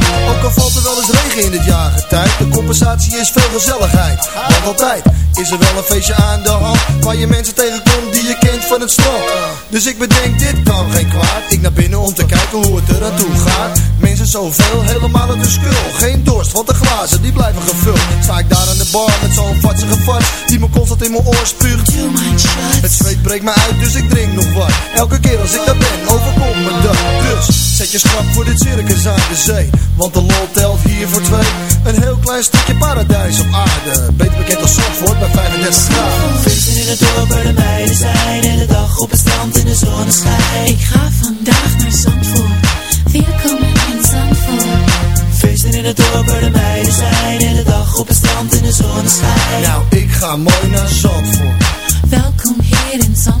Ook al valt er wel eens regen in het jaargetijd. De compensatie is veel gezelligheid. Want altijd is er wel een feestje aan de hand Waar je mensen tegenkomt die je kent van het strand. Dus ik bedenk dit kan geen kwaad. Ik naar binnen om te kijken hoe het er aan toe gaat. Mensen zoveel, helemaal uit de skul Geen dorst, want de glazen die blijven gevuld. Sta ik daar aan de bar met zo'n vatsige vat Die me constant in mijn oor spuugt. Het zweet breekt me uit, dus ik drink nog wat. Elke keer als ik daar ben, overkomt me dat. Dus zet je schrap voor dit circus aan de zee Want de lol telt hier voor twee. Een heel klein stukje paradijs op aarde. Beter bekend als Zandvoort bij 35 graden. Feesten in het dorp waar de meiden zijn En de dag op het strand in de zonneschijn. Ik ga vandaag naar Zandvoort. Welkom in Zandvoort. Feesten in het dorp waar de meiden zijn En de dag op het strand in de zonneschijn. Nou, ik ga mooi naar Zandvoort. Welkom hier in Zandvoort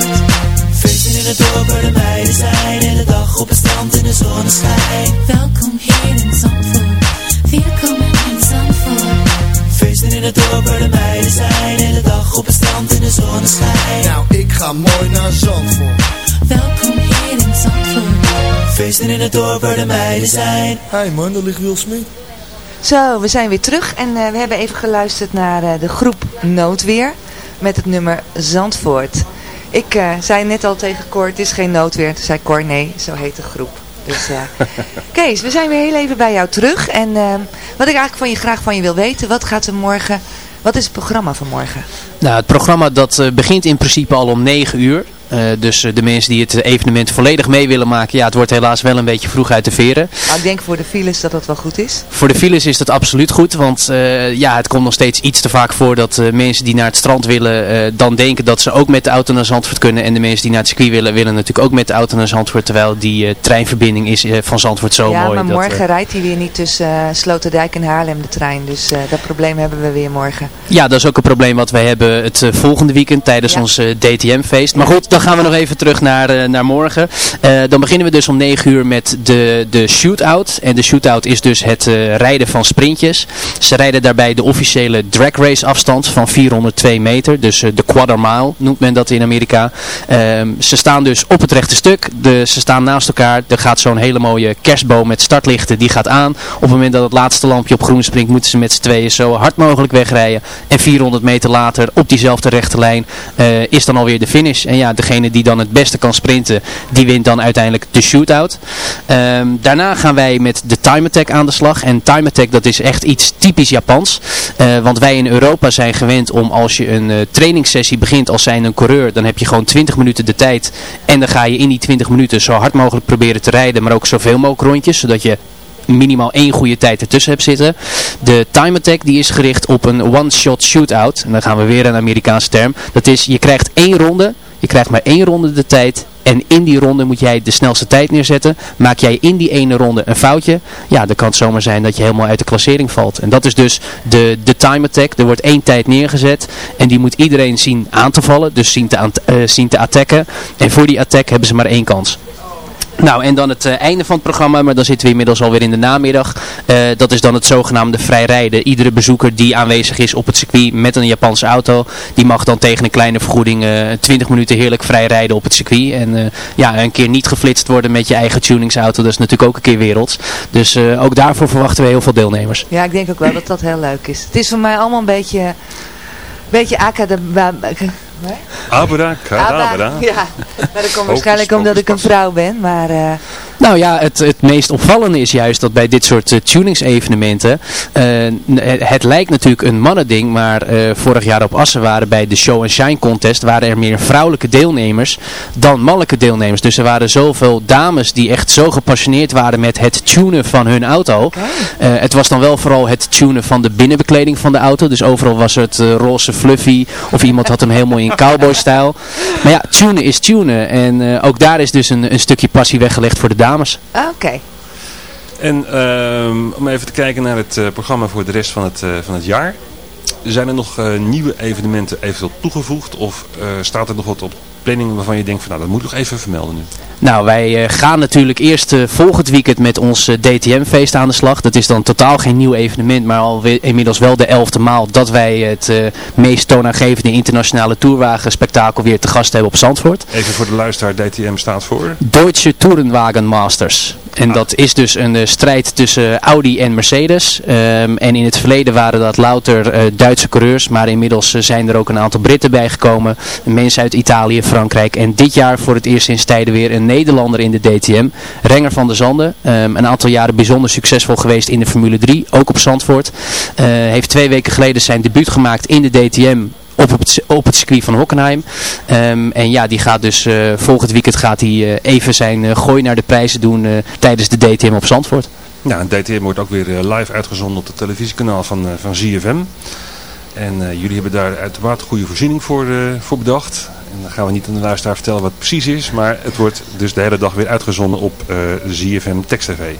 in het dorp waar de meiden zijn. En de dag op het strand in de zonneschijn. Welkom hier in Zandvoort. Welkom in Zandvoort. Feesten in het dorp waar de meiden zijn. En de dag op het strand in de zonneschijn. Nou, ik ga mooi naar Zandvoort. Welkom hier in Zandvoort. Feesten in het dorp waar de meiden zijn. Hey man, daar ligt Will Smith Zo, we zijn weer terug en uh, we hebben even geluisterd naar uh, de groep Noodweer met het nummer Zandvoort. Ik uh, zei net al tegen Cor, het is geen noodweer. Toen zei Cor, nee, zo heet de groep. Dus uh, Kees, we zijn weer heel even bij jou terug. En uh, wat ik eigenlijk van je graag van je wil weten, wat gaat er morgen, wat is het programma van morgen? Nou, het programma dat begint in principe al om 9 uur. Uh, dus de mensen die het evenement volledig mee willen maken, ja, het wordt helaas wel een beetje vroeg uit de veren. Nou, ik denk voor de files dat dat wel goed is. Voor de files is dat absoluut goed, want uh, ja, het komt nog steeds iets te vaak voor dat uh, mensen die naar het strand willen, dan denken dat ze ook met de auto naar Zandvoort kunnen. En de mensen die naar het circuit willen, willen natuurlijk ook met de auto naar Zandvoort, terwijl die treinverbinding is van Zandvoort zo ja, mooi. Ja, maar morgen rijdt hij weer niet tussen Sloterdijk en Haarlem, de trein. Dus dat probleem hebben we weer morgen. Ja, dat is ook een probleem wat wij hebben het volgende weekend tijdens ja. ons DTM-feest. Maar goed, dan gaan we nog even terug naar, naar morgen. Dan beginnen we dus om 9 uur met de, de shootout. En de shootout is dus het rijden van sprintjes. Ze rijden daarbij de officiële drag race afstand van 402 meter. Dus de quarter mile noemt men dat in Amerika. Ehm, ze staan dus op het rechte stuk. De, ze staan naast elkaar. Er gaat zo'n hele mooie kerstboom met startlichten. Die gaat aan. Op het moment dat het laatste lampje op groen springt moeten ze met z'n tweeën zo hard mogelijk wegrijden. En 400 meter later op diezelfde rechte lijn is dan alweer de finish. En ja, degene die dan het beste kan sprinten, die wint dan uiteindelijk de shootout. Um, daarna gaan wij met de time attack aan de slag. En time attack dat is echt iets typisch Japans. Uh, want wij in Europa zijn gewend om als je een uh, trainingssessie begint als zijn een coureur, dan heb je gewoon 20 minuten de tijd. En dan ga je in die 20 minuten zo hard mogelijk proberen te rijden, maar ook zoveel mogelijk rondjes, zodat je minimaal één goede tijd ertussen hebt zitten. De time attack die is gericht op een one-shot shootout. En dan gaan we weer een Amerikaanse term. Dat is, je krijgt één ronde je krijgt maar één ronde de tijd. En in die ronde moet jij de snelste tijd neerzetten. Maak jij in die ene ronde een foutje. Ja, dan kan het zomaar zijn dat je helemaal uit de klassering valt. En dat is dus de, de time attack. Er wordt één tijd neergezet. En die moet iedereen zien aan te vallen. Dus zien te, uh, zien te attacken. En voor die attack hebben ze maar één kans. Nou, en dan het uh, einde van het programma, maar dan zitten we inmiddels alweer in de namiddag. Uh, dat is dan het zogenaamde vrijrijden. Iedere bezoeker die aanwezig is op het circuit met een Japanse auto, die mag dan tegen een kleine vergoeding uh, eh, 20 minuten heerlijk vrij rijden op het circuit. En ja, een keer niet geflitst worden met je eigen tuningsauto, dat is natuurlijk ook een keer werelds. Dus ook daarvoor verwachten we heel veel deelnemers. Ja, ik denk ook wel dat dat heel leuk is. Het is voor mij allemaal een beetje, beetje Nee? Abracadabra. Ja, maar dat komt waarschijnlijk omdat ik een vrouw ben, maar... Nou ja, het, het meest opvallende is juist dat bij dit soort uh, tuningsevenementen, uh, het lijkt natuurlijk een mannending, maar uh, vorig jaar op Assen waren bij de Show and Shine Contest, waren er meer vrouwelijke deelnemers dan mannelijke deelnemers. Dus er waren zoveel dames die echt zo gepassioneerd waren met het tunen van hun auto. Okay. het was dan wel vooral het tunen van de binnenbekleding van de auto, dus overal was het roze fluffy of iemand had hem heel mooi in cowboy-stijl. Maar ja, tunen is tunen en ook daar is dus een, een stukje passie weggelegd voor de dames. Ah, oké. En uh, om even te kijken naar het uh, programma voor de rest van het, uh, van het jaar. Zijn er nog uh, nieuwe evenementen eventueel toegevoegd? Of staat er nog wat op planning waarvan je denkt van nou dat moet ik nog even vermelden nu? Nou, wij uh, gaan natuurlijk eerst uh, volgend weekend met ons uh, DTM-feest aan de slag. Dat is dan totaal geen nieuw evenement, maar al inmiddels wel de elfde maal dat wij het meest toonaangevende internationale tourwagen-spektakel weer te gast hebben op Zandvoort. Even voor de luisteraar, DTM staat voor? Deutsche Tourenwagen Masters. En ah. dat is dus een strijd tussen Audi en Mercedes. Um, en in het verleden waren dat louter Duitse coureurs, maar inmiddels zijn er ook een aantal Britten bijgekomen. Mensen uit Italië, Frankrijk. En dit jaar voor het eerst sinds tijden weer een Nederlander in de DTM. Renger van der Zanden. Um, een aantal jaren bijzonder succesvol geweest in de Formule 3. Ook op Zandvoort. Heeft twee weken geleden zijn debuut gemaakt in de DTM op het, circuit van Hockenheim. Um, en ja, die gaat dus uh, volgend weekend gaat hij uh, even zijn uh, gooi naar de prijzen doen tijdens de DTM op Zandvoort. Ja, en DTM wordt ook weer live uitgezonden op het televisiekanaal van, van ZFM. En jullie hebben daar uiteraard goede voorziening voor, voor bedacht. En dan gaan we niet aan de luisteraar vertellen wat het precies is. Maar het wordt dus de hele dag weer uitgezonden op ZFM Text TV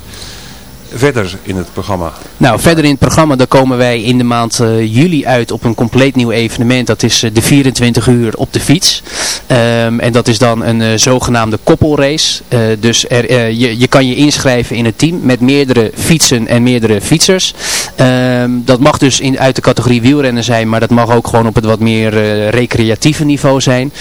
verder in het programma? Nou, verder in het programma dan komen wij in de maand uh, juli uit op een compleet nieuw evenement. Dat is uh, de 24 uur op de fiets. Um, en dat is dan een uh, zogenaamde koppelrace. dus er, je, je kan je inschrijven in een team met meerdere fietsen en meerdere fietsers. Ehm, dat mag dus in, uit de categorie wielrennen zijn, maar dat mag ook gewoon op het wat meer recreatieve niveau zijn.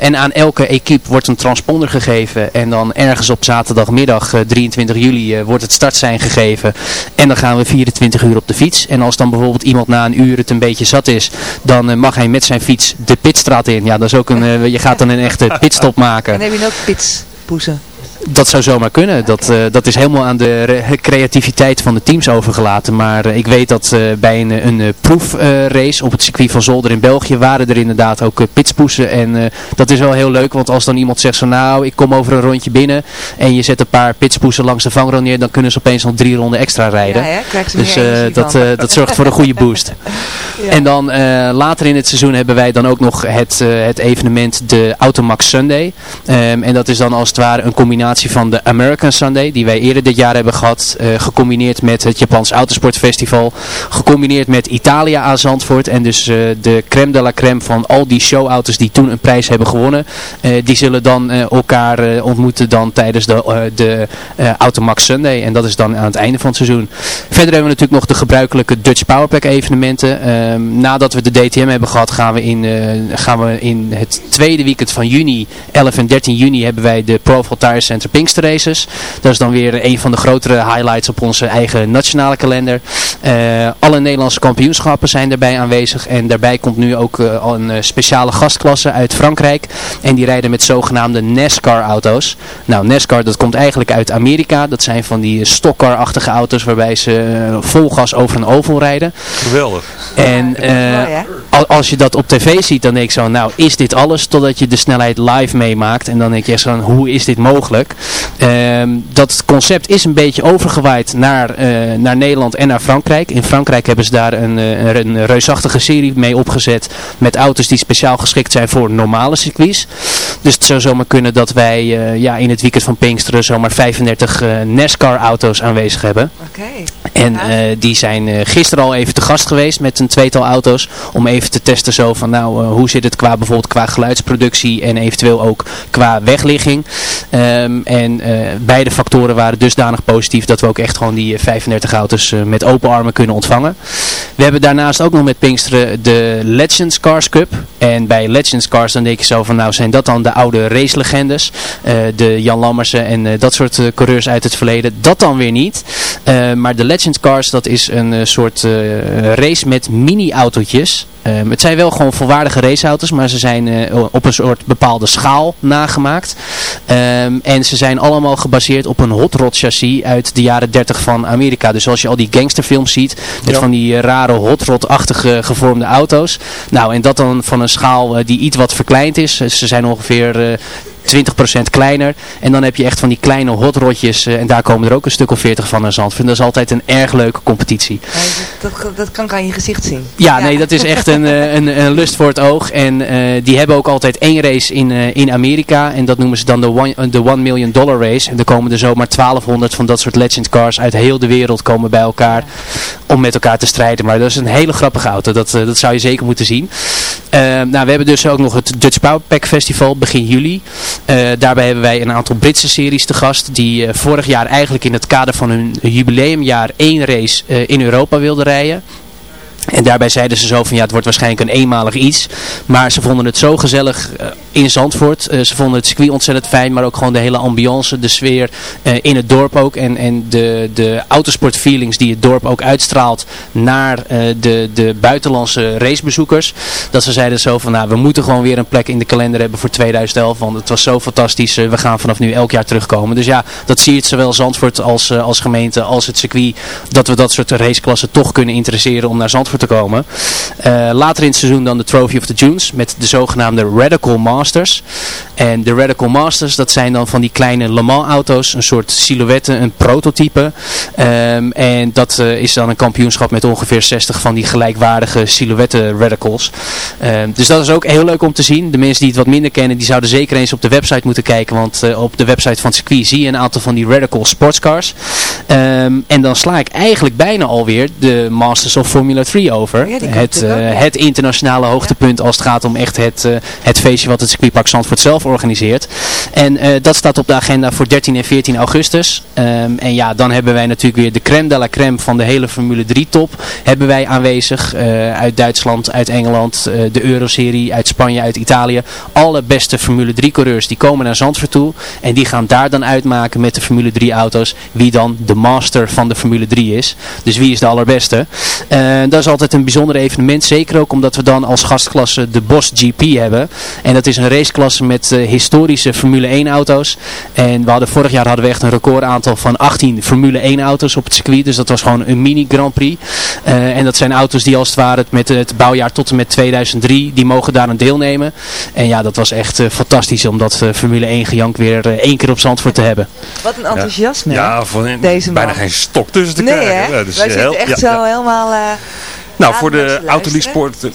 en aan elke equipe wordt een transponder gegeven en dan ergens op zaterdagmiddag 23 juli wordt het startsein gegeven. En dan gaan we 24 uur op de fiets. En als dan bijvoorbeeld iemand na een uur het een beetje zat is, dan mag hij met zijn fiets de pitstraat in. Ja, dat is ook een, je gaat dan een echte pitstop maken. En heb je ook pitspoezen? Dat zou zomaar kunnen. Dat, uh, dat is helemaal aan de creativiteit van de teams overgelaten. Maar uh, ik weet dat uh, bij een, een proefrace op het circuit van Zolder in België waren er inderdaad ook pitspoesen. En dat is wel heel leuk, want als dan iemand zegt zo nou, ik kom over een rondje binnen en je zet een paar pitspoesen langs de vangrail neer, dan kunnen ze opeens nog drie ronden extra rijden. Ja, dus dat, dat zorgt voor een goede boost. ja. En dan later in het seizoen hebben wij dan ook nog het, het evenement de Automax Sunday. Um, en dat is dan als het ware een combinatie van de American Sunday, die wij eerder dit jaar hebben gehad, uh, gecombineerd met het Japans Autosportfestival, gecombineerd met Italia aan Zandvoort en dus uh, de crème de la crème van al die showauto's die toen een prijs hebben gewonnen, uh, die zullen dan elkaar ontmoeten dan tijdens de, de Automax Sunday en dat is dan aan het einde van het seizoen. Verder hebben we natuurlijk nog de gebruikelijke Dutch Powerpack evenementen. Ehm, nadat we de DTM hebben gehad gaan we, in, gaan we in het tweede weekend van juni, 11 en 13 juni, hebben wij de Profile Tire De Pinkster Races. Dat is dan weer een van de grotere highlights op onze eigen nationale kalender. Uh, alle Nederlandse kampioenschappen zijn daarbij aanwezig. En daarbij komt nu ook uh, een uh, speciale gastklasse uit Frankrijk. En die rijden met zogenaamde NASCAR auto's. Nou, NASCAR dat komt eigenlijk uit Amerika. Dat zijn van die stockcar-achtige auto's waarbij ze vol gas over een oval rijden. Geweldig. En als je dat op tv ziet, dan denk ik zo, nou is dit alles? Totdat je de snelheid live meemaakt. En dan denk je zo, hoe is dit mogelijk? Um, dat concept is een beetje overgewaaid naar, uh, naar Nederland en naar Frankrijk. In Frankrijk hebben ze daar een, een, een, reusachtige serie mee opgezet met auto's die speciaal geschikt zijn voor normale circuits. Dus het zou zomaar kunnen dat wij uh, ja, in het weekend van Pinksteren zomaar 35 uh, NASCAR auto's aanwezig hebben. Oké. En die zijn gisteren al even te gast geweest met een tweetal auto's om even te testen zo van nou hoe zit het qua bijvoorbeeld qua geluidsproductie en eventueel ook qua wegligging. Um, en uh, beide factoren waren dusdanig positief dat we ook echt gewoon die 35 auto's uh, met open armen kunnen ontvangen. We hebben daarnaast ook nog met Pinksteren de Legends Cars Cup. En bij Legends Cars dan denk je zo van nou zijn dat dan de oude racelegendes. De Jan Lammersen en dat soort coureurs uit het verleden. Dat dan weer niet. maar de Legends Cars dat is een soort race met mini-autootjes. Um, het zijn wel gewoon volwaardige raceauto's, maar ze zijn op een soort bepaalde schaal nagemaakt. Um, en ze zijn allemaal gebaseerd op een hot rod chassis uit de jaren 30 van Amerika. Dus als je al die gangsterfilms ziet, met ja. van die uh, rare hot rod-achtige gevormde auto's. Nou, en dat dan van een schaal uh, die iets wat verkleind is. Ze zijn ongeveer 20% kleiner. En dan heb je echt van die kleine hotrotjes. Uh, en daar komen er ook een stuk of 40 van naar Zandvoort. Dat is altijd een erg leuke competitie. Ja, dat, dat, dat, kan ik aan je gezicht zien. Ja, ja. nee, dat is echt een, een, een, lust voor het oog. En uh, die hebben ook altijd één race in, uh, in Amerika. En dat noemen ze dan de one, de one Million Dollar Race. En er komen er zomaar 1200 van dat soort legend cars uit heel de wereld komen bij elkaar. Om met elkaar te strijden. Maar dat is een hele grappige auto. Dat, dat zou je zeker moeten zien. nou, we hebben dus ook nog het Dutch Powerpack Festival begin juli. Uh, daarbij hebben wij een aantal Britse series te gast die uh, vorig jaar eigenlijk in het kader van hun jubileumjaar één race uh, in Europa wilden rijden. En daarbij zeiden ze zo van ja het wordt waarschijnlijk een eenmalig iets. Maar ze vonden het zo gezellig uh, in Zandvoort. Uh, ze vonden het circuit ontzettend fijn. Maar ook gewoon de hele ambiance, de sfeer uh, in het dorp ook. En, en de, de autosport feelings die het dorp ook uitstraalt naar de, de buitenlandse racebezoekers. Dat ze zeiden zo van nou we moeten gewoon weer een plek in de kalender hebben voor 2011. Want het was zo fantastisch. we gaan vanaf nu elk jaar terugkomen. Dus ja dat zie je zowel Zandvoort als, als gemeente als het circuit. Dat we dat soort raceklassen toch kunnen interesseren om naar Zandvoort te komen. Uh, later in het seizoen dan de Trophy of the Dunes met de zogenaamde Radical Masters. En de Radical Masters dat zijn dan van die kleine Le Mans auto's, een soort silhouette, een prototype. Um, en dat uh, is dan een kampioenschap met ongeveer 60 van die gelijkwaardige silhouette radicals. Um, dus dat is ook heel leuk om te zien. De mensen die het wat minder kennen, die zouden zeker eens op de website moeten kijken. Want uh, op de website van het circuit zie je een aantal van die radical sportscars. Um, en dan sla ik eigenlijk bijna alweer de Masters of Formula 3 over. Ja, het, eh, het internationale hoogtepunt als het gaat om echt het, eh, het feestje wat het circuitpark Zandvoort zelf organiseert. En eh, dat staat op de agenda voor 13 en 14 augustus. Ehm, en ja, dan hebben wij natuurlijk weer de crème de la crème van de hele Formule 3 top. Hebben wij aanwezig uit Duitsland, uit Engeland, de Euroserie, uit Spanje, uit Italië. Alle beste Formule 3 coureurs die komen naar Zandvoort toe. En die gaan daar dan uitmaken met de Formule 3 auto's wie dan de master van de Formule 3 is. Dus wie is de allerbeste. Dat is altijd een bijzonder evenement. Zeker ook omdat we dan als gastklasse de Boss GP hebben. En dat is een raceklasse met eh, historische Formule 1 auto's. En we hadden, vorig jaar hadden we echt een recordaantal van 18 Formule 1 auto's op het circuit. Dus dat was gewoon een mini Grand Prix. Eh, en dat zijn auto's die als het ware met het bouwjaar tot en met 2003, die mogen daar aan deelnemen. En ja, dat was echt eh, fantastisch om dat eh, Formule 1 gejank weer eh, één keer op Zandvoort te hebben. Wat een enthousiasme. Ja, van, Deze bijna man. geen stok tussen te nee krijgen. hè? Ja, dus Wij zitten echt ja, zo ja. helemaal... eh, Nou, voor de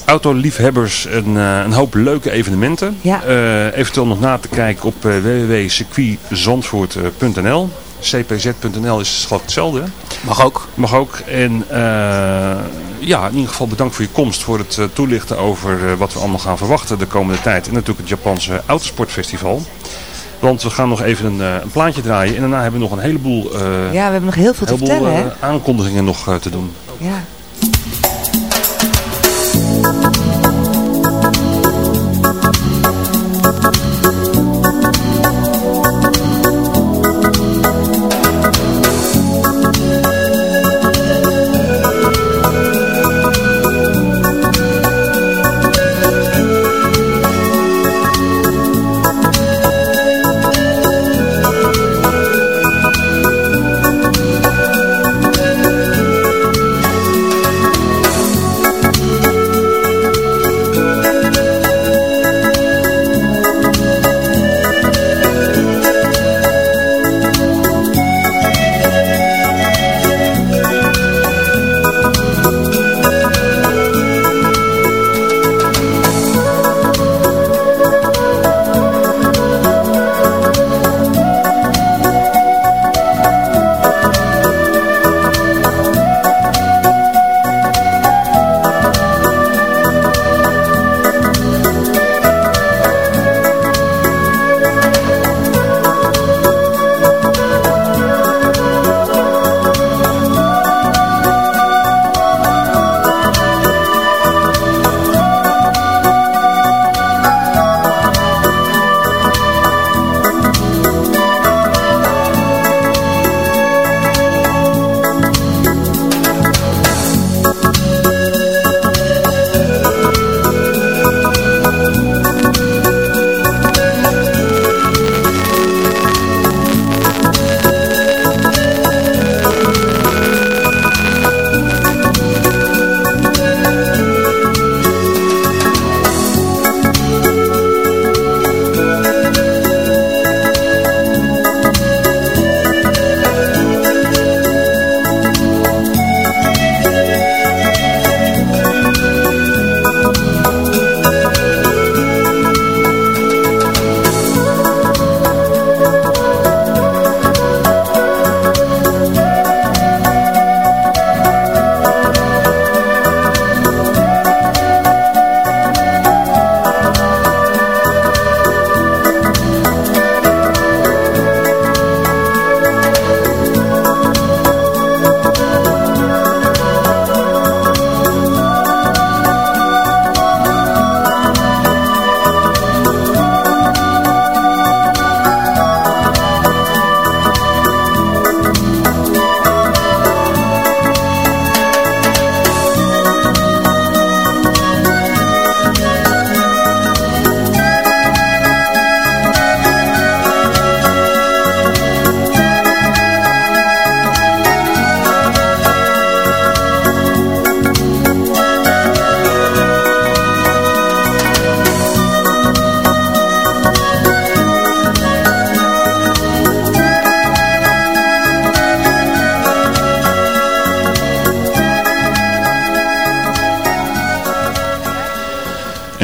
autoliefhebbers een, eh, een hoop leuke evenementen. Ja. Eh, eventueel nog na te kijken op uh, www.circuitzandvoort.nl cpz.nl is geloof ik hetzelfde. hè? Mag ook. Mag ook. En eh, ja, in ieder geval bedankt voor je komst. Voor het eh, toelichten over eh, wat we allemaal gaan verwachten de komende tijd. En natuurlijk het Japanse Autosportfestival. Want we gaan nog even een, eh, een plaatje draaien. En daarna hebben we nog een heleboel, eh, ja, we hebben nog heel veel te vertellen hè? eh, aankondigingen nog eh, te doen. Ja.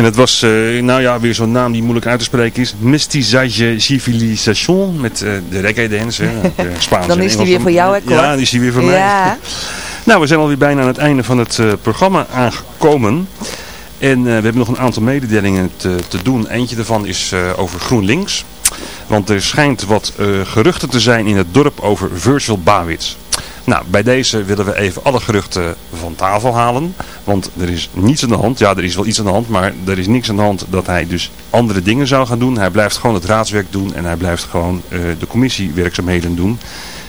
En het was, eh, nou ja, weer zo'n naam die moeilijk uit te spreken is. Mestizaje Civilisation met eh, de reggae dance. Hè, de Spaans Dan is die weer voor jou, hè? Ja, dan is die weer voor mij. Nou, we zijn alweer bijna aan het einde van het programma aangekomen. En we hebben nog een aantal mededelingen te, te doen. Eentje daarvan is over GroenLinks. Want er schijnt wat geruchten te zijn in het dorp over Virtual Bawits. Nou, bij deze willen we even alle geruchten van tafel halen. Want er is niets aan de hand. Ja, er is wel iets aan de hand, maar er is niks aan de hand dat hij dus andere dingen zou gaan doen. Hij blijft gewoon het raadswerk doen en hij blijft gewoon uh, de commissiewerkzaamheden doen.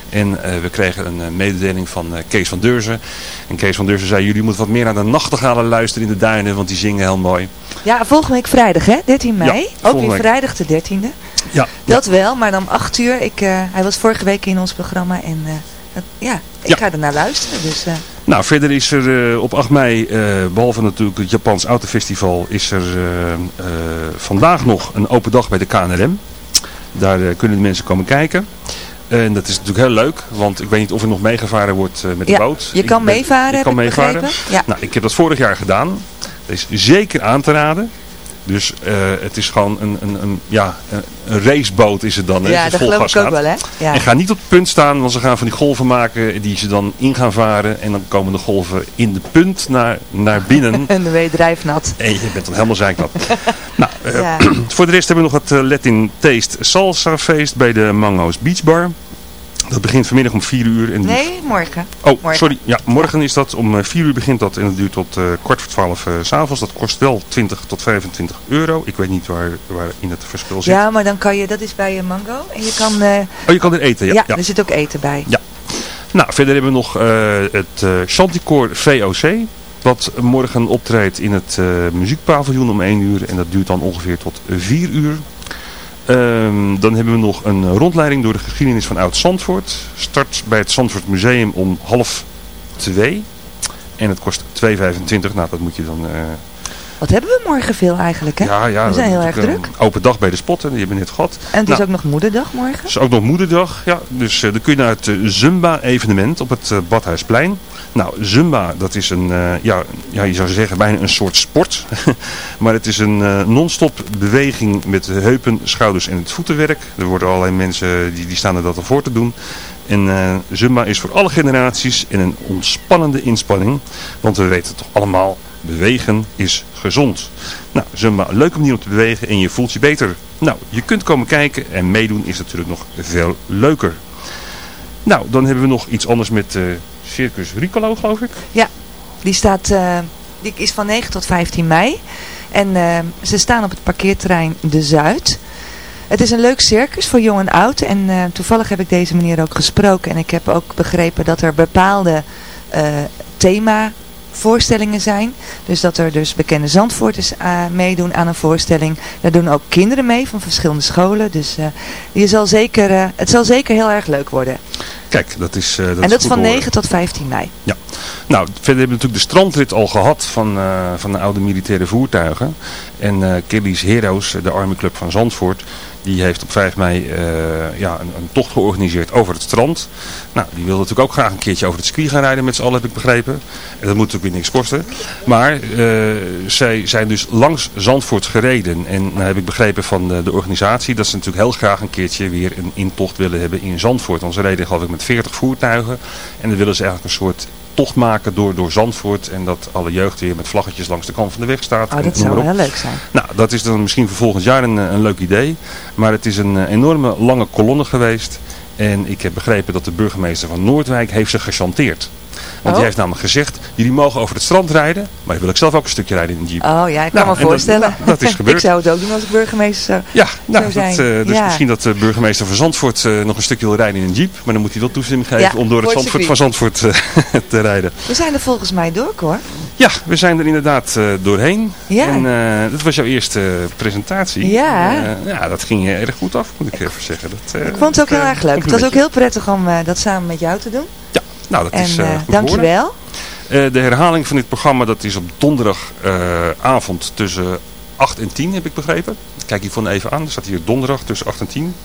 En uh, we kregen een uh, mededeling van Kees van Deurzen. En Kees van Deurzen zei, jullie moeten wat meer naar de nachtegalen luisteren in de duinen, want die zingen heel mooi. Ja, volgende week vrijdag hè, 13 mei. Ook weer vrijdag de 13e. Ja. Dat wel, maar dan om 8 uur. Ik, hij was vorige week in ons programma en ja, ik ga er naar luisteren. Dus, uh... Nou, verder is er uh, op 8 mei, uh, behalve natuurlijk het Japans Autofestival, is er vandaag nog een open dag bij de KNRM. Daar kunnen de mensen komen kijken. En dat is natuurlijk heel leuk, want ik weet niet of er nog meegevaren wordt met de boot. Je kan meevaren, ik kan meevaren. Ja. Nou, ik heb dat vorig jaar gedaan. Dat is zeker aan te raden. Dus uh, het is gewoon een, een, een, ja, een raceboot is het dan. Ja, dat geloof ik ook wel. Hè? Ja. En ga niet op het punt staan, want ze gaan van die golven maken die ze dan in gaan varen. En dan komen de golven in de punt naar, naar binnen. en dan ben je drijfnat. En je bent dan helemaal zijknat. nou, uh, ja. voor de rest hebben we nog het uh, Latin Taste Salsa feest bij de Mango's Beach Bar. Dat begint vanmiddag om 4 uur. En nee, morgen. Oh, morgen. sorry. Ja, morgen is dat. Om 4 uur begint dat en het duurt tot uh, kwart voor 12 uh, s'avonds. Dat kost wel 20 tot 25 euro. Ik weet niet waar, waar in het verschil zit. Ja, maar dan kan je, dat is bij een mango. En je kan... Oh, je kan er eten, ja. Ja, ja. er zit ook eten bij. Ja. Nou, verder hebben we nog het Chanticoor VOC. Wat morgen optreedt in het muziekpaviljoen om 1 uur. En dat duurt dan ongeveer tot 4 uur. Um, dan hebben we nog een rondleiding door de geschiedenis van Oud-Zandvoort. Start bij het Zandvoort Museum om half twee. En het kost 2,25. Nou, dat moet je dan... Uh... Wat hebben we morgen veel eigenlijk, hè? Ja, ja, we zijn heel erg druk. Open dag bij de spotten, die hebben we net gehad. En het nou, is ook nog moederdag morgen? Het is ook nog moederdag, ja. Dus uh, dan kun je naar het uh, Zumba-evenement op het Badhuisplein. Nou, Zumba, dat is een, ja, ja, je zou zeggen bijna een soort sport. maar het is een non-stop beweging met heupen, schouders en het voetenwerk. Er worden allerlei mensen die, die staan er dat al voor te doen. En uh, Zumba is voor alle generaties en een ontspannende inspanning. Want we weten toch allemaal, bewegen is gezond. Nou, Zumba, een leuke manier om te bewegen en je voelt je beter. Nou, je kunt komen kijken en meedoen is natuurlijk nog veel leuker. Nou, dan hebben we nog iets anders met... Circus Ricolo, geloof ik? Ja, die, staat, uh, die is van 9 tot 15 mei. En uh, ze staan op het parkeerterrein De Zuid. Het is een leuk circus voor jong en oud. En uh, toevallig heb ik deze meneer ook gesproken. En ik heb ook begrepen dat er bepaalde thema voorstellingen zijn. Dus dat er dus bekende Zandvoorters uh, meedoen aan een voorstelling. Daar doen ook kinderen mee van verschillende scholen. Dus uh, je zal zeker, uh, het zal zeker heel erg leuk worden. Kijk, dat is dat En dat is van 9 tot 15 mei. Ja. Nou, verder hebben we natuurlijk de strandrit al gehad van, van de oude militaire voertuigen. En Kelly's Heroes, de Army Club van Zandvoort, die heeft op 5 mei uh, ja, een, een, tocht georganiseerd over het strand. Nou, die wilde natuurlijk ook graag een keertje over het circuit gaan rijden met z'n allen, heb ik begrepen. En dat moet natuurlijk weer niks kosten. Maar uh, zij zijn dus langs Zandvoort gereden. En nou heb ik begrepen van de, de, organisatie dat ze natuurlijk heel graag een keertje weer een intocht willen hebben in Zandvoort. Want ze reden geloof ik met 40 voertuigen. En dan willen ze eigenlijk een soort tocht maken door, door Zandvoort. En dat alle jeugd weer met vlaggetjes langs de kant van de weg staat. Oh, dat zou heel leuk zijn. Nou, dat is dan misschien voor volgend jaar een, een leuk idee. Maar het is een enorme lange kolonne geweest. En ik heb begrepen dat de burgemeester van Noordwijk heeft ze gechanteerd. Want oh. die heeft namelijk gezegd, jullie mogen over het strand rijden, maar wil ik zelf ook een stukje rijden in een jeep. Oh ja, ik kan nou, me voorstellen. Dat, nou, dat, is gebeurd. ik zou het ook doen als ik burgemeester zou, ja, nou, zou zijn. Dat, uh, dus ja. misschien dat de burgemeester van Zandvoort uh, nog een stukje wil rijden in een jeep. Maar dan moet hij wel toestemming geven ja, om door het Zandvoort van Zandvoort uh, te rijden. We zijn er volgens mij door, hoor. Ja, we zijn er inderdaad doorheen. Ja. En dat was jouw eerste presentatie. Ja. ja, dat ging erg goed af, moet ik even zeggen. Dat, ik vond het ook heel erg leuk. Het was ook heel prettig om dat samen met jou te doen. Nou dat en, is uh, dankjewel. Uh, de herhaling van dit programma dat is op donderdagavond tussen 8 en 10 heb ik begrepen. Kijk hier van even aan, er staat hier donderdag tussen 8 en 10.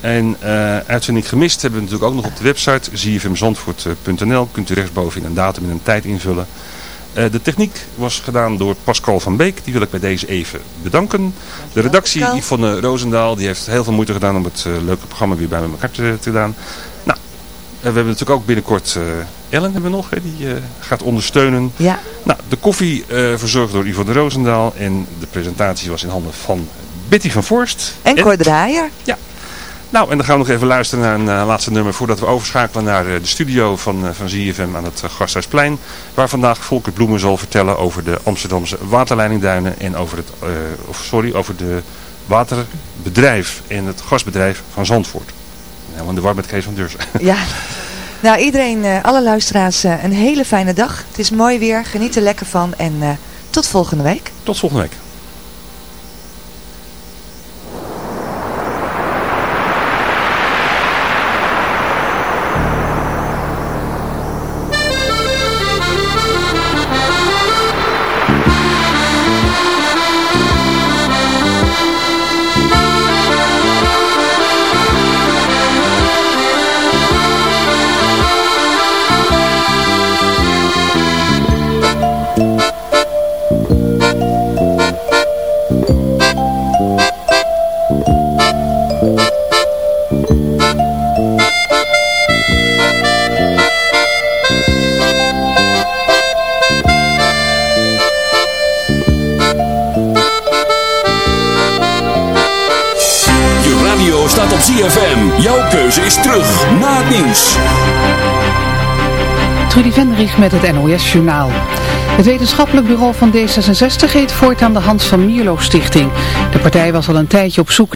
En uh, uitzending gemist hebben we natuurlijk ook nog op de website zfmzandvoort.nl. Kunt u rechtsboven in een datum en een tijd invullen. de techniek was gedaan door Pascal van Beek. Die wil ik bij deze even bedanken. De redactie Yvonne Roosendaal die heeft heel veel moeite gedaan om het leuke programma weer bij elkaar te, te doen. We hebben natuurlijk ook binnenkort Ellen hebben we nog, hè, die gaat ondersteunen. Ja. Nou, de koffie verzorgd door Ivo de Roosendaal. En de presentatie was in handen van Betty van Voorst. En, en Cor Draaier. Ja. Nou, en dan gaan we nog even luisteren naar een laatste nummer voordat we overschakelen naar de studio van, van ZFM aan het Gasthuisplein. Waar vandaag Volker Bloemen zal vertellen over de Amsterdamse waterleidingduinen en over het, of sorry, over de waterbedrijf en het gasbedrijf van Zandvoort. Helemaal in de war met Kees van Deurzen. Ja, nou iedereen, uh, alle luisteraars, uh, een hele fijne dag. Het is mooi weer, geniet er lekker van en uh, tot volgende week. Tot volgende week. Het wetenschappelijk bureau van D66 heet voortaan de Hans van Mierlo Stichting. De partij was al een tijdje op zoek